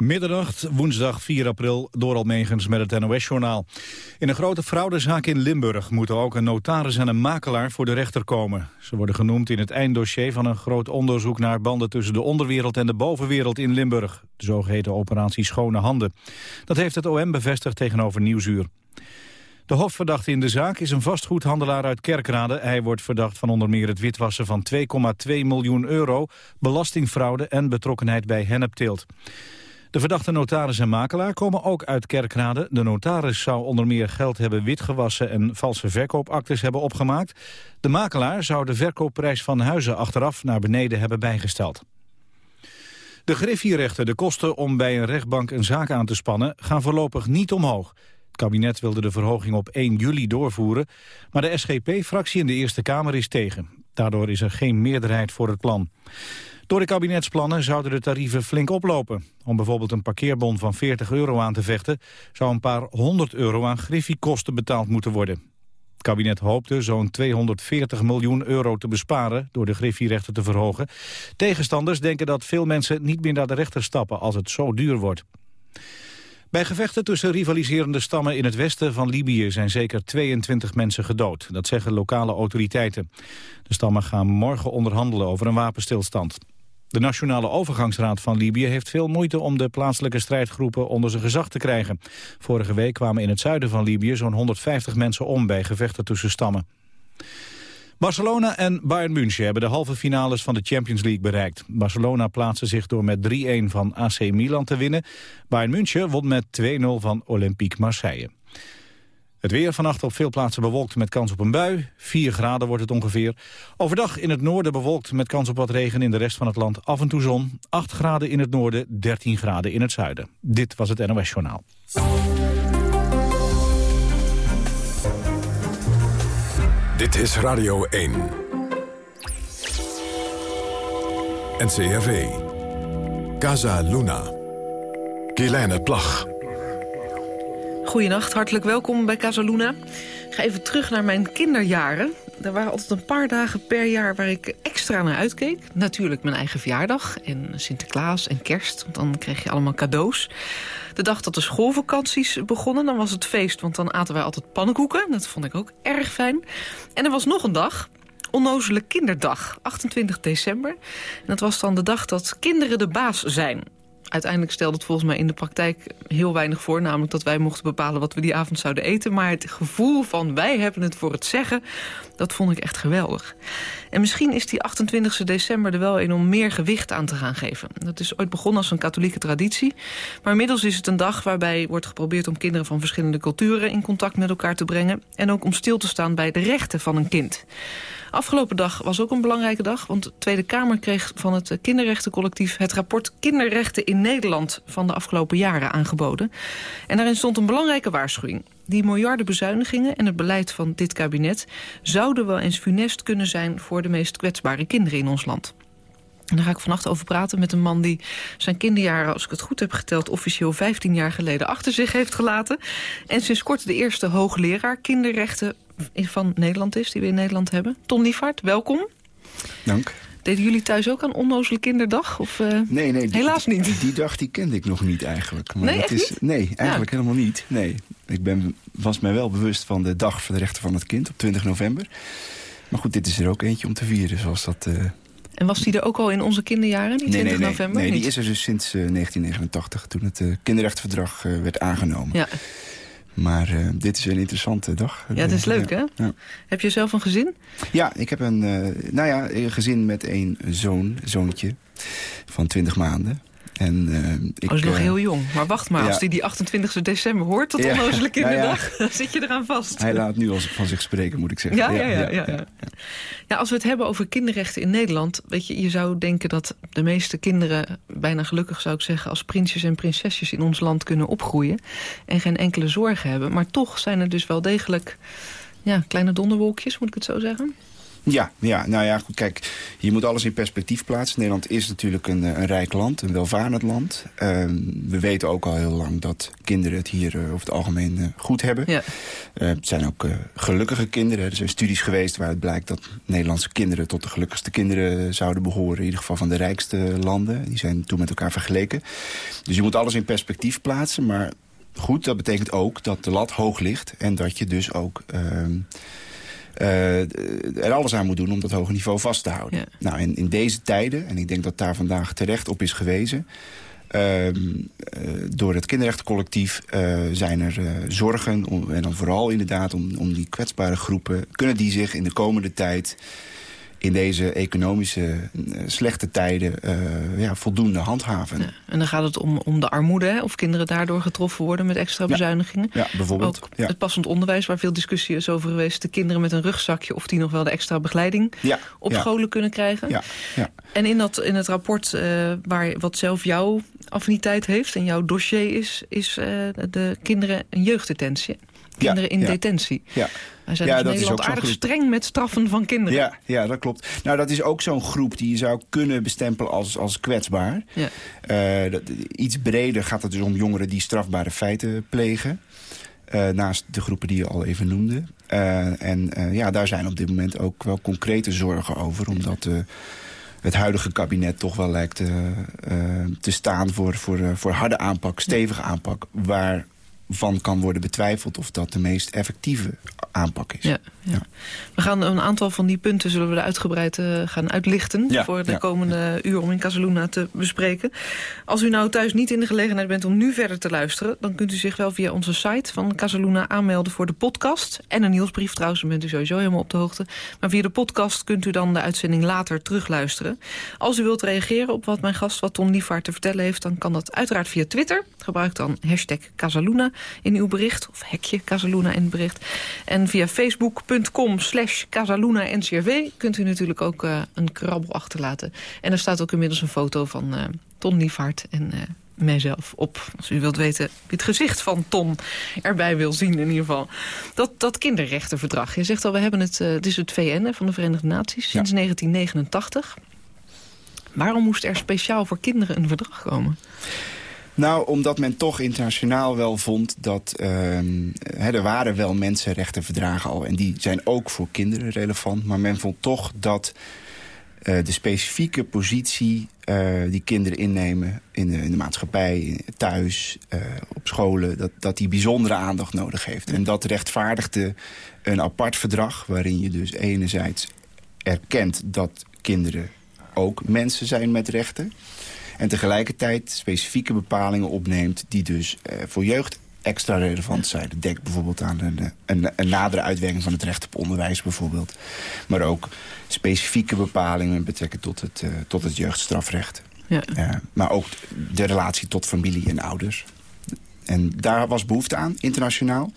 Middernacht, woensdag 4 april, door Almegens met het NOS-journaal. In een grote fraudezaak in Limburg moeten ook een notaris en een makelaar voor de rechter komen. Ze worden genoemd in het einddossier van een groot onderzoek naar banden tussen de onderwereld en de bovenwereld in Limburg. De zogeheten operatie Schone Handen. Dat heeft het OM bevestigd tegenover Nieuwsuur. De hoofdverdachte in de zaak is een vastgoedhandelaar uit Kerkrade. Hij wordt verdacht van onder meer het witwassen van 2,2 miljoen euro, belastingfraude en betrokkenheid bij hennepteelt. De verdachte notaris en makelaar komen ook uit Kerkrade. De notaris zou onder meer geld hebben witgewassen en valse verkoopactes hebben opgemaakt. De makelaar zou de verkoopprijs van huizen achteraf naar beneden hebben bijgesteld. De griffierechten, de kosten om bij een rechtbank een zaak aan te spannen, gaan voorlopig niet omhoog. Het kabinet wilde de verhoging op 1 juli doorvoeren, maar de SGP-fractie in de Eerste Kamer is tegen. Daardoor is er geen meerderheid voor het plan. Door de kabinetsplannen zouden de tarieven flink oplopen. Om bijvoorbeeld een parkeerbon van 40 euro aan te vechten... zou een paar honderd euro aan griffiekosten betaald moeten worden. Het kabinet hoopte zo'n 240 miljoen euro te besparen... door de griffierechten te verhogen. Tegenstanders denken dat veel mensen niet meer naar de rechter stappen... als het zo duur wordt. Bij gevechten tussen rivaliserende stammen in het westen van Libië zijn zeker 22 mensen gedood. Dat zeggen lokale autoriteiten. De stammen gaan morgen onderhandelen over een wapenstilstand. De Nationale Overgangsraad van Libië heeft veel moeite om de plaatselijke strijdgroepen onder zijn gezag te krijgen. Vorige week kwamen in het zuiden van Libië zo'n 150 mensen om bij gevechten tussen stammen. Barcelona en Bayern München hebben de halve finales van de Champions League bereikt. Barcelona plaatste zich door met 3-1 van AC Milan te winnen. Bayern München won met 2-0 van Olympique Marseille. Het weer vannacht op veel plaatsen bewolkt met kans op een bui. 4 graden wordt het ongeveer. Overdag in het noorden bewolkt met kans op wat regen. In de rest van het land af en toe zon. 8 graden in het noorden, 13 graden in het zuiden. Dit was het NOS Journaal. Dit is Radio 1. NCRV. Casa Luna. Kielijne Plag. Goedenacht, hartelijk welkom bij Casaluna. Ik ga even terug naar mijn kinderjaren. Er waren altijd een paar dagen per jaar waar ik extra naar uitkeek. Natuurlijk mijn eigen verjaardag en Sinterklaas en kerst. Want dan kreeg je allemaal cadeaus. De dag dat de schoolvakanties begonnen, dan was het feest. Want dan aten wij altijd pannenkoeken. Dat vond ik ook erg fijn. En er was nog een dag, Onnozele Kinderdag, 28 december. En dat was dan de dag dat kinderen de baas zijn uiteindelijk stelde het volgens mij in de praktijk heel weinig voor. Namelijk dat wij mochten bepalen wat we die avond zouden eten. Maar het gevoel van wij hebben het voor het zeggen, dat vond ik echt geweldig. En misschien is die 28 december er wel een om meer gewicht aan te gaan geven. Dat is ooit begonnen als een katholieke traditie. Maar inmiddels is het een dag waarbij wordt geprobeerd om kinderen van verschillende culturen in contact met elkaar te brengen. En ook om stil te staan bij de rechten van een kind. Afgelopen dag was ook een belangrijke dag, want de Tweede Kamer kreeg van het kinderrechtencollectief het rapport Kinderrechten in Nederland van de afgelopen jaren aangeboden. En daarin stond een belangrijke waarschuwing. Die miljarden bezuinigingen en het beleid van dit kabinet zouden wel eens funest kunnen zijn voor de meest kwetsbare kinderen in ons land. En daar ga ik vannacht over praten met een man die zijn kinderjaren, als ik het goed heb geteld, officieel 15 jaar geleden achter zich heeft gelaten. En sinds kort de eerste hoogleraar kinderrechten van Nederland is, die we in Nederland hebben. Ton Liefhard, welkom. Dank. Deden jullie thuis ook aan Onnozele Kinderdag? Of, uh, nee, nee. Helaas niet. Die, dag die kende ik nog niet eigenlijk. Maar nee, is, Nee, eigenlijk helemaal niet. Nee. Ik ben, was mij wel bewust van de Dag voor de Rechten van het Kind op 20 november. Maar goed, dit is er ook eentje om te vieren, zoals dat... Uh... En was die er ook al in onze kinderjaren, die 20 nee, nee, november? Nee, die is er dus sinds uh, 1989, toen het kinderrechtenverdrag werd aangenomen. Ja. Maar uh, dit is een interessante dag. Ja, dat is leuk, hè? Ja. Heb je zelf een gezin? Ja, ik heb een, uh, nou ja, een gezin met een zoon, zoontje van 20 maanden. En, uh, ik, oh, is nog heel jong. Maar wacht maar, als hij die 28 december hoort tot onnozele kinderdag, dan zit je eraan vast. Hij laat nu als van zich spreken, moet ik zeggen. Ja, ja, ja. ja, ja, ja. als we het hebben over kinderrechten in Nederland... weet je, je zou denken dat de meeste kinderen, bijna gelukkig zou ik zeggen... als prinsjes en prinsesjes in ons land kunnen opgroeien... en geen enkele zorgen hebben. Maar toch zijn er dus wel degelijk ja, kleine donderwolkjes, moet ik het zo zeggen? Ja, ja, nou ja, goed, kijk, je moet alles in perspectief plaatsen. Nederland is natuurlijk een, een rijk land, een welvarend land. Ehm, we weten ook al heel lang dat kinderen het hier over het algemeen goed hebben. Ja. het zijn ook gelukkige kinderen. Er zijn studies geweest waaruit blijkt dat Nederlandse kinderen... tot de gelukkigste kinderen zouden behoren. In ieder geval van de rijkste landen. Die zijn toen met elkaar vergeleken. Dus je moet alles in perspectief plaatsen, maar goed, dat betekent ook dat de lat hoog ligt... en dat je dus ook uh, er alles aan moet doen om dat hoge niveau vast te houden. Nou, in, in deze tijden, en ik denk dat daar vandaag terecht op is gewezen... Ehm, eh, door het kinderrechtencollectief uh, zijn er zorgen, om, en dan vooral inderdaad om, om die kwetsbare groepen... kunnen die zich in de komende tijd in deze economische eh, slechte tijden uh, ja, voldoende handhaven. Ja, en dan gaat het om, om de armoede, hè? of kinderen daardoor getroffen worden met extra bezuinigingen. Ja, bijvoorbeeld. Ook het passend onderwijs, waar veel discussie is over geweest. De kinderen met een rugzakje, of die nog wel de extra begeleiding op scholen kunnen krijgen. Ja, ja. En in, dat, in het rapport, uh, waar, wat zelf jouw affiniteit heeft en jouw dossier is, is de kinderen een jeugddetentie kinderen in detentie. Ja. Wij zijn ja, in Nederland aardig streng met straffen van kinderen. Ja, ja, dat klopt. Nou, dat is ook zo'n groep die je zou kunnen bestempelen als, als kwetsbaar. Ja. Uh, dat, iets breder gaat het dus om jongeren die strafbare feiten plegen. Uh, naast de groepen die je al even noemde. Uh, en ja, daar zijn op dit moment ook wel concrete zorgen over. Omdat het huidige kabinet toch wel lijkt te staan voor, voor, voor harde aanpak, stevige aanpak. Waar van kan worden betwijfeld of dat de meest effectieve aanpak is. Ja, ja. We gaan een aantal van die punten zullen we uitgebreid uh, gaan uitlichten... voor de komende uur om in Casaluna te bespreken. Als u nou thuis niet in de gelegenheid bent om nu verder te luisteren... dan kunt u zich wel via onze site van Casaluna aanmelden voor de podcast. En een nieuwsbrief trouwens, dan bent u sowieso helemaal op de hoogte. Maar via de podcast kunt u dan de uitzending later terugluisteren. Als u wilt reageren op wat mijn gast, wat Ton te vertellen heeft... dan kan dat uiteraard via Twitter. Gebruik dan hashtag Casaluna in uw bericht. Of hekje Casaluna in het bericht. En via facebook.com slash Casaluna NCRV kunt u natuurlijk ook uh, een krabbel achterlaten. En er staat ook inmiddels een foto van uh, Ton Liefhart en... Uh, mijzelf op. Als u wilt weten wie het gezicht van Ton erbij wil zien in ieder geval. Dat, dat kinderrechtenverdrag. Je zegt al, we hebben het, uh, het is het VN van de Verenigde Naties sinds 1989. Waarom moest er speciaal voor kinderen een verdrag komen? Nou, omdat men toch internationaal wel vond dat... Uh, er waren wel mensenrechtenverdragen al... en die zijn ook voor kinderen relevant. Maar men vond toch dat uh, de specifieke positie uh, die kinderen innemen... in de, in de maatschappij, thuis, uh, op scholen... Dat, dat die bijzondere aandacht nodig heeft. En dat rechtvaardigde een apart verdrag... waarin je dus enerzijds erkent dat kinderen ook mensen zijn met rechten... En tegelijkertijd specifieke bepalingen opneemt... die dus eh, voor jeugd extra relevant zijn. Denk bijvoorbeeld aan een, een, een, nadere uitwerking van het recht op onderwijs bijvoorbeeld. Maar ook specifieke bepalingen betrekken tot het, uh, tot het jeugdstrafrecht. Ja. Uh, maar ook de relatie tot familie en ouders. En daar was behoefte aan, internationaal.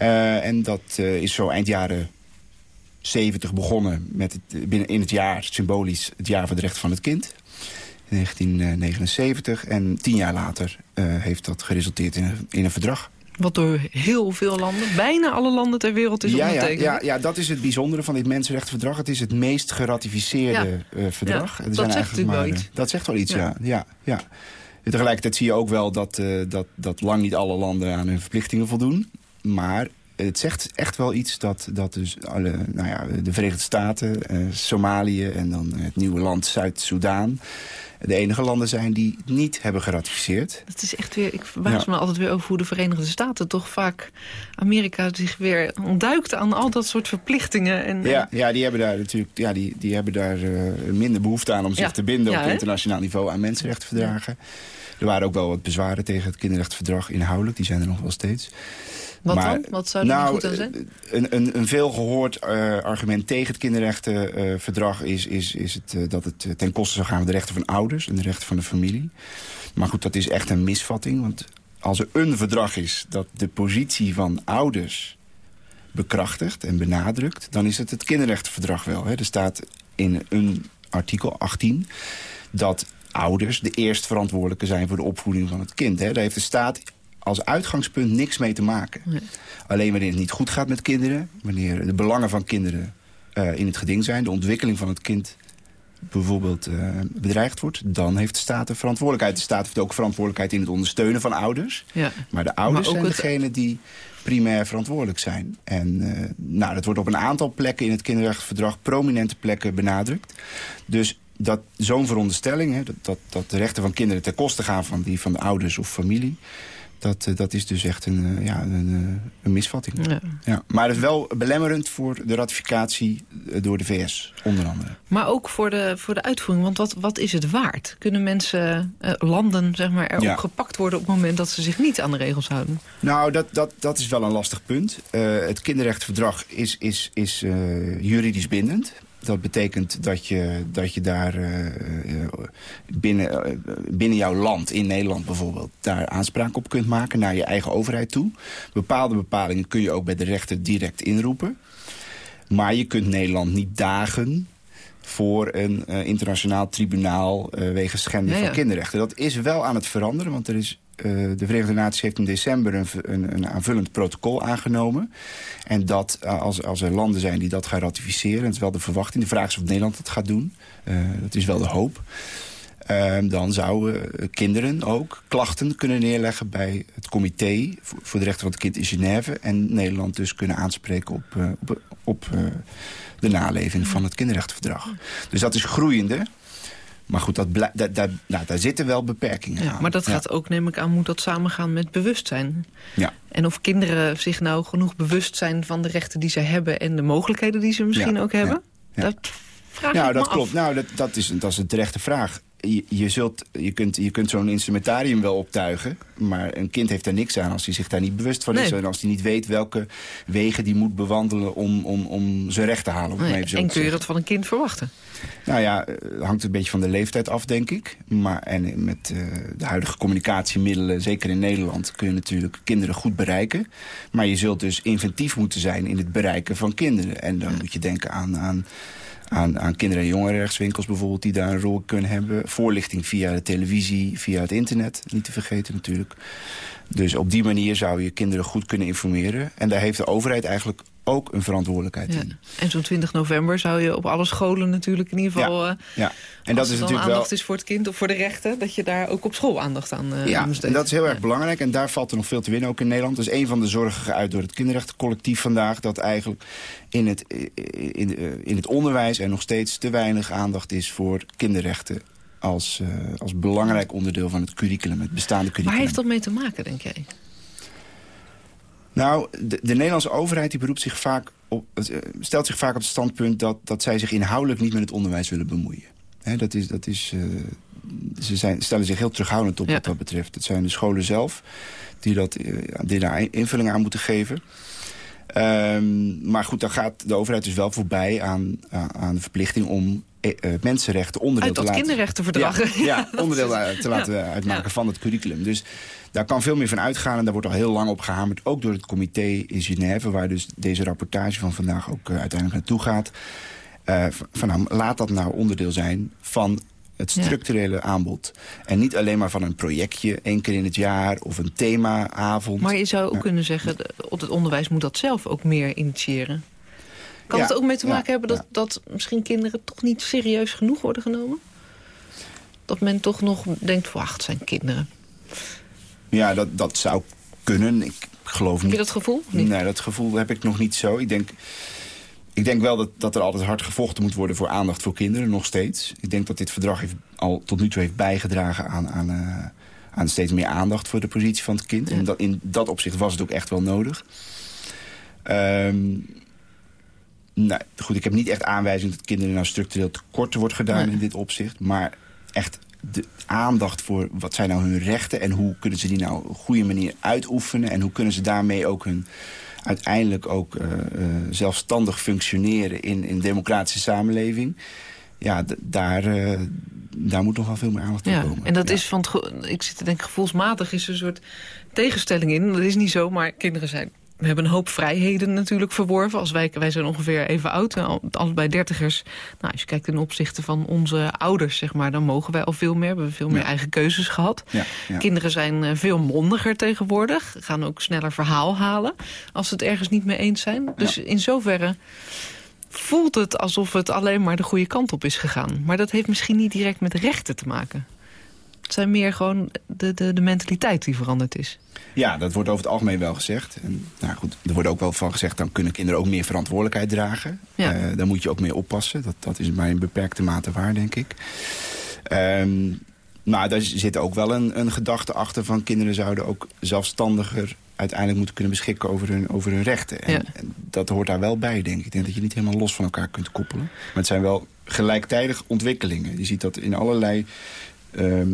Uh, en dat is zo eind jaren 70 begonnen met het, binnen in het jaar, symbolisch, het jaar van het recht van het kind. 1979. En tien jaar later uh, heeft dat geresulteerd in een, in een verdrag. Wat door heel veel landen, bijna alle landen ter wereld is ja, ondertekend. Ja, ja, ja, dat is het bijzondere van dit mensenrechtenverdrag. Het is het meest geratificeerde ja. uh, verdrag. Ja, dat zijn zegt natuurlijk wel iets. Dat zegt wel iets, ja. ja, ja, Tegelijkertijd zie je ook wel dat, uh, dat, dat lang niet alle landen aan hun verplichtingen voldoen. Maar het zegt echt wel iets dat, dat dus alle, nou ja, de Verenigde Staten, uh, Somalië en dan het nieuwe land Zuid-Soedan de enige landen zijn die niet hebben geratificeerd. Dat is echt weer, ik verbaas me altijd weer over hoe de Verenigde Staten toch vaak Amerika zich weer ontduikt aan al dat soort verplichtingen. En, ja, ja, die hebben daar natuurlijk ja, die, die hebben daar uh, minder behoefte aan om zich te binden op internationaal niveau aan mensenrechtenverdragen. Er waren ook wel wat bezwaren tegen het kinderrechtenverdrag inhoudelijk, die zijn er nog wel steeds. Wat maar, dan? Wat zou er nou, goed aan zijn? Eh, een, een, een veel gehoord uh, argument tegen het kinderrechtenverdrag uh, is, is, is het, uh, dat het ten koste zou gaan van de rechten van ouders en de rechten van de familie. Maar goed, dat is echt een misvatting. Want als er een verdrag is dat de positie van ouders bekrachtigt en benadrukt... dan is het het kinderrechtenverdrag wel. Hè. Er staat in een artikel 18 dat ouders de eerst verantwoordelijke zijn voor de opvoeding van het kind. Hè. Daar heeft de staat als uitgangspunt niks mee te maken. Alleen wanneer het niet goed gaat met kinderen... wanneer de belangen van kinderen eh, in het geding zijn... de ontwikkeling van het kind bijvoorbeeld uh, bedreigd wordt... dan heeft de staat een verantwoordelijkheid. De staat heeft ook verantwoordelijkheid in het ondersteunen van ouders. Ja. Maar de ouders maar zijn het... degene die primair verantwoordelijk zijn. En uh, nou, dat wordt op een aantal plekken in het kinderrechtenverdrag... prominente plekken benadrukt. Dus dat zo'n veronderstelling, hè, dat, dat, dat de rechten van kinderen ten koste gaan van die van de ouders of familie... Dat, eh, dat is dus echt een, eh, ja, een, eh, een misvatting. Ja. ja. Maar het is wel belemmerend voor de ratificatie door de VS, onder andere. Maar ook voor de, voor de uitvoering, want wat, wat is het waard? Kunnen mensen, landen, zeg maar, erop gepakt worden... op het moment dat ze zich niet aan de regels houden? Nou, dat, dat, dat is wel een lastig punt. het kinderrechtverdrag is, is, is juridisch bindend. Dat betekent dat je, dat je daar uh, binnen, uh, binnen jouw land, in Nederland bijvoorbeeld... daar aanspraak op kunt maken naar je eigen overheid toe. Bepaalde bepalingen kun je ook bij de rechter direct inroepen. Maar je kunt Nederland niet dagen voor een internationaal tribunaal wegens schending van kinderrechten. Dat is wel aan het veranderen, want er is eh, de Verenigde Naties heeft in december een, een, een, aanvullend protocol aangenomen. En dat, eh, als, als er landen zijn die dat gaan ratificeren... dat is wel de verwachting, de vraag is of Nederland dat gaat doen. Uh, dat is wel de hoop. Ehm, dan zouden kinderen ook klachten kunnen neerleggen bij het comité... voor de rechten van het kind in Genève. En Nederland dus kunnen aanspreken op, op, op de naleving van het kinderrechtenverdrag. Dus dat is groeiende. Maar goed, dat dat, nou, daar zitten wel beperkingen ja, aan. Maar dat gaat ook, neem ik aan, moet dat samengaan met bewustzijn. Ja. En of kinderen zich nou genoeg bewust zijn van de rechten die ze hebben... en de mogelijkheden die ze misschien ook hebben. Dat vraag nou, ik dat klopt. Nou, dat, dat, is, dat is een terechte vraag je, je, zult, je kunt, je kunt zo'n instrumentarium wel optuigen... maar een kind heeft daar niks aan als hij zich daar niet bewust van is... en als hij niet weet welke wegen die moet bewandelen om, om, om zijn recht te halen. Nee, en kun je dat van een kind verwachten? Nou ja, eh, hangt een beetje van de leeftijd af, denk ik. Maar, en met uh, de huidige communicatiemiddelen, zeker in Nederland... kun je natuurlijk kinderen goed bereiken. Maar je zult dus inventief moeten zijn in het bereiken van kinderen. En dan moet je denken aan... aan aan, aan kinder- en jongerenrechtswinkels bijvoorbeeld... die daar een rol kunnen hebben. Voorlichting via de televisie, via het internet, niet te vergeten natuurlijk. Dus op die manier zou je kinderen goed kunnen informeren. En daar heeft de overheid eigenlijk ook een verantwoordelijkheid ja. in. En zo'n 20 november zou je op alle scholen natuurlijk in ieder geval... Ja, ja. Eh, en dat is natuurlijk aandacht wel... is voor het kind of voor de rechten... dat je daar ook op school aandacht aan uh, Ja, en dat is heel erg belangrijk. En daar valt er nog veel te winnen, ook in Nederland. Dat is een van de zorgen geuit door het kinderrechtencollectief vandaag... dat eigenlijk in het, in, in het onderwijs er nog steeds te weinig aandacht is... voor kinderrechten als, uh, als belangrijk onderdeel van het curriculum, het bestaande curriculum. Waar heeft dat mee te maken, denk jij? Nou, de, de, Nederlandse overheid die beroept zich vaak op, eh, stelt zich vaak op het standpunt... dat, dat zij zich inhoudelijk niet met het onderwijs willen bemoeien. dat is, dat is, uh, ze zijn, stellen zich heel terughoudend op wat dat betreft. Het zijn de scholen zelf die, dat, uh, die daar invulling aan moeten geven. Um, maar goed, dan gaat de overheid dus wel voorbij aan, aan de verplichting om mensenrechten onderdeel Uit te laten... kinderrechtenverdrag. Ja, ja onderdeel te laten uitmaken van het curriculum. Dus daar kan veel meer van uitgaan en daar wordt al heel lang op gehamerd. Ook door het comité in Genève, waar dus deze rapportage van vandaag ook uh, uiteindelijk naartoe gaat. Uh, van, nou, laat dat nou onderdeel zijn van het structurele aanbod. En niet alleen maar van een projectje, één keer in het jaar... of een themaavond. Maar je zou ook kunnen zeggen, het onderwijs moet dat zelf ook meer initiëren. Kan het ook mee te maken hebben dat, dat misschien kinderen toch niet serieus genoeg worden genomen? Dat men toch nog denkt, wacht, zijn kinderen. Ja, dat, dat zou kunnen. Ik geloof niet. Heb je dat gevoel? Nee, dat gevoel heb ik nog niet zo. Ik denk, ik denk wel dat, dat er altijd hard gevochten moet worden voor aandacht voor kinderen, nog steeds. Ik denk dat dit verdrag heeft, al tot nu toe heeft bijgedragen aan, aan, uh, aan steeds meer aandacht voor de positie van het kind. En dat, in dat opzicht was het ook echt wel nodig. Um, nou, goed, ik heb niet echt aanwijzing dat kinderen nou structureel tekort wordt gedaan in dit opzicht. Maar echt de aandacht voor wat zijn nou hun rechten... en hoe kunnen ze die nou op een goede manier uitoefenen... en hoe kunnen ze daarmee ook hun uiteindelijk ook uh, uh, zelfstandig functioneren in, in een democratische samenleving. Ja, daar, uh, daar moet nog wel veel meer aandacht ja, komen. En dat ja. is van, ik zit te denken, gevoelsmatig is er een soort tegenstelling in. Dat is niet zo, maar kinderen zijn we hebben een hoop vrijheden natuurlijk verworven. Als wij, wij zijn ongeveer even oud, allebei dertigers. Nou, als je kijkt ten opzichte van onze ouders, zeg maar... dan mogen wij al veel meer, we hebben veel meer eigen keuzes gehad. Ja, ja. Kinderen zijn uh, veel mondiger tegenwoordig. Gaan ook sneller verhaal halen als ze het ergens niet mee eens zijn. Dus in zoverre voelt het alsof het alleen maar de goede kant op is gegaan. Maar dat heeft misschien niet direct met rechten te maken. Het zijn meer gewoon de, de, de mentaliteit die veranderd is. Ja, dat wordt over het algemeen wel gezegd. En, nou goed, er wordt ook wel van gezegd... dan kunnen kinderen ook meer verantwoordelijkheid dragen. Ja. Uh, daar moet je ook mee oppassen. Dat, dat is maar in beperkte mate waar, denk ik. Um, maar daar zit ook wel een, een gedachte achter van... kinderen zouden ook zelfstandiger uiteindelijk moeten kunnen beschikken over hun, over hun rechten. En, en, dat hoort daar wel bij, denk ik. Ik denk dat je niet helemaal los van elkaar kunt koppelen. Maar het zijn wel gelijktijdig ontwikkelingen. Je ziet dat in allerlei uh, uh,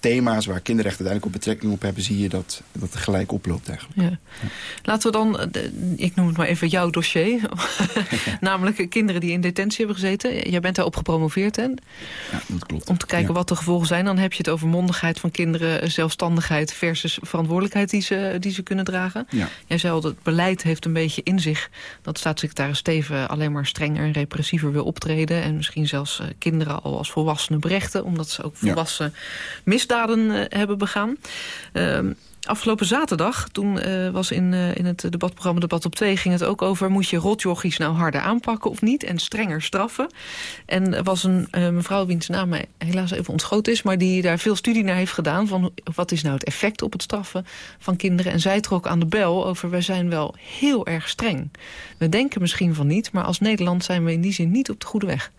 thema's waar kinderrechten uiteindelijk op betrekking op hebben... zie je dat, dat gelijk oploopt eigenlijk. Ja. Ja. Laten we dan, ik noem het maar even jouw dossier... namelijk kinderen die in detentie hebben gezeten. Jij bent daarop gepromoveerd, hè? Ja, dat klopt. Om te kijken wat de gevolgen zijn. Dan heb je het over mondigheid van kinderen... zelfstandigheid versus verantwoordelijkheid die ze, die ze kunnen dragen. Jij zei al, het beleid heeft een beetje in zich... dat staatssecretaris Steven alleen maar strenger en repressiever wil optreden... en misschien zelfs kinderen al als volwassenen berechten... omdat ze ook volwassenen misdaden uh, hebben begaan. Uh, afgelopen zaterdag, toen uh, was in, uh, in het debatprogramma Debat op 2... ging het ook over, moet je rotjochies nou harder aanpakken of niet? En strenger straffen. En er was een mevrouw wiens naam mij helaas even ontschoten is... maar die daar veel studie naar heeft gedaan... van wat is nou het effect op het straffen van kinderen. En zij trok aan de bel over, wij zijn wel heel erg streng. We denken misschien van niet, maar als Nederland zijn we in die zin niet op de goede weg.